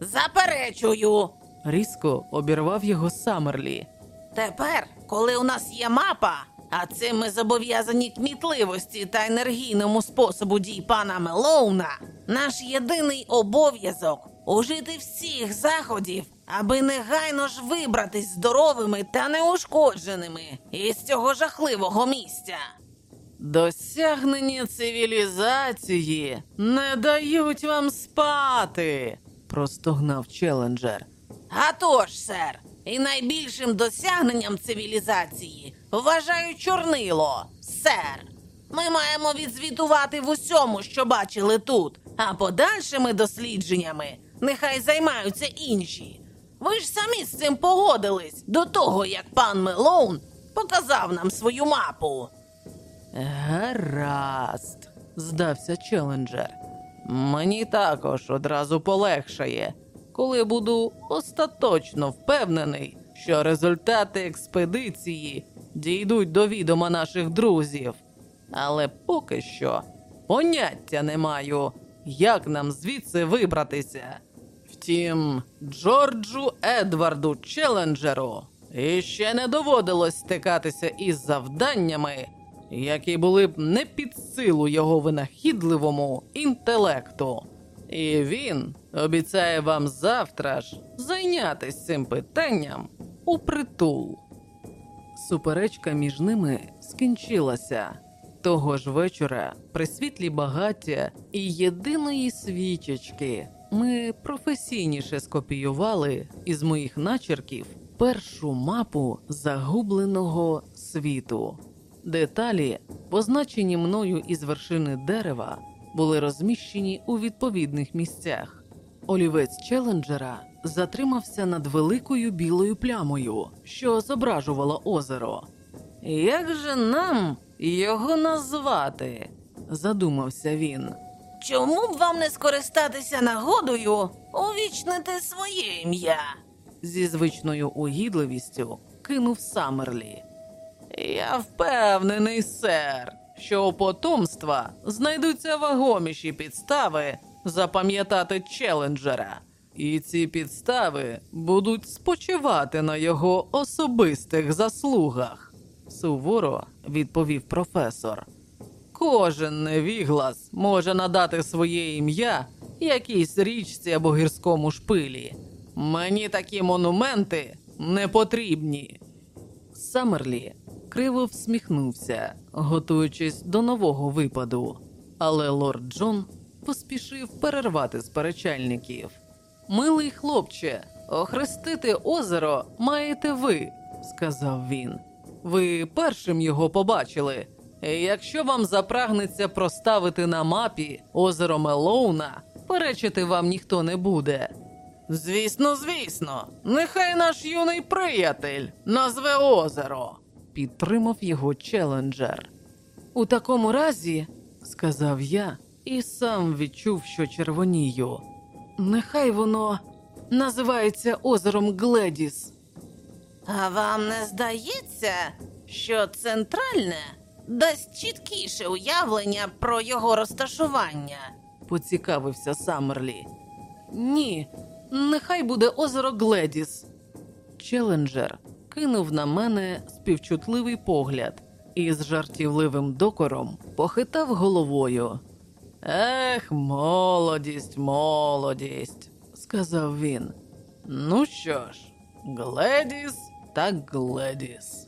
Заперечую. Різко обірвав його Саммерлі. Тепер, коли у нас є мапа, а цим ми зобов'язані кмітливості та енергійному способу дій пана Мелоуна, наш єдиний обов'язок ужити всіх заходів, аби негайно ж вибратись здоровими та неушкодженими із цього жахливого місця. Досягнення цивілізації не дають вам спати, простогнав челенджер. А тож, сер, і найбільшим досягненням цивілізації вважаю чорнило, сер. Ми маємо відзвітувати в усьому, що бачили тут, а подальшими дослідженнями нехай займаються інші. Ви ж самі з цим погодились до того, як пан Мелоун показав нам свою мапу. Гаразд, здався челенджер. Мені також одразу полегшає, коли буду остаточно впевнений, що результати експедиції дійдуть до відома наших друзів. Але поки що поняття не маю, як нам звідси вибратися. Втім, Джорджу Едварду Челенджеру іще не доводилось стикатися із завданнями, які були б не під силу його винахідливому інтелекту. І він обіцяє вам завтра ж зайнятися цим питанням у притул. Суперечка між ними скінчилася. Того ж вечора, при світлі багаття і єдиної свічечки, ми професійніше скопіювали із моїх начерків першу мапу загубленого світу. Деталі, позначені мною із вершини дерева, були розміщені у відповідних місцях. Олівець Челенджера затримався над великою білою плямою, що зображувала озеро. Як же нам його назвати? задумався він. Чому б вам не скористатися нагодою увічнити своє ім'я? Зі звичною угідливістю кинув Самерлі. Я впевнений, сер, що у потомства знайдуться вагоміші підстави запам'ятати челенджера, і ці підстави будуть спочивати на його особистих заслугах, суворо відповів професор. Кожен невіглас може надати своє ім'я якійсь річці або гірському шпилі. Мені такі монументи не потрібні. Самерлі криво всміхнувся, готуючись до нового випаду, але лорд Джон поспішив перервати сперечальників. Милий хлопче, охрестити озеро маєте ви, сказав він. Ви першим його побачили. Якщо вам запрагнеться проставити на мапі озеро Мелоуна, перечити вам ніхто не буде. Звісно, звісно, нехай наш юний приятель назве озеро, підтримав його челенджер. У такому разі, сказав я, і сам відчув, що червонію. Нехай воно називається озером Гледіс. А вам не здається, що центральне дасть чіткіше уявлення про його розташування? поцікавився Саммерлі. Ні, нехай буде озеро Гледіс. Челенджер кинув на мене співчутливий погляд і з жартівливим докором похитав головою. Ех, молодість, молодість, сказав він. Ну що ж, Гледіс так Гледіс.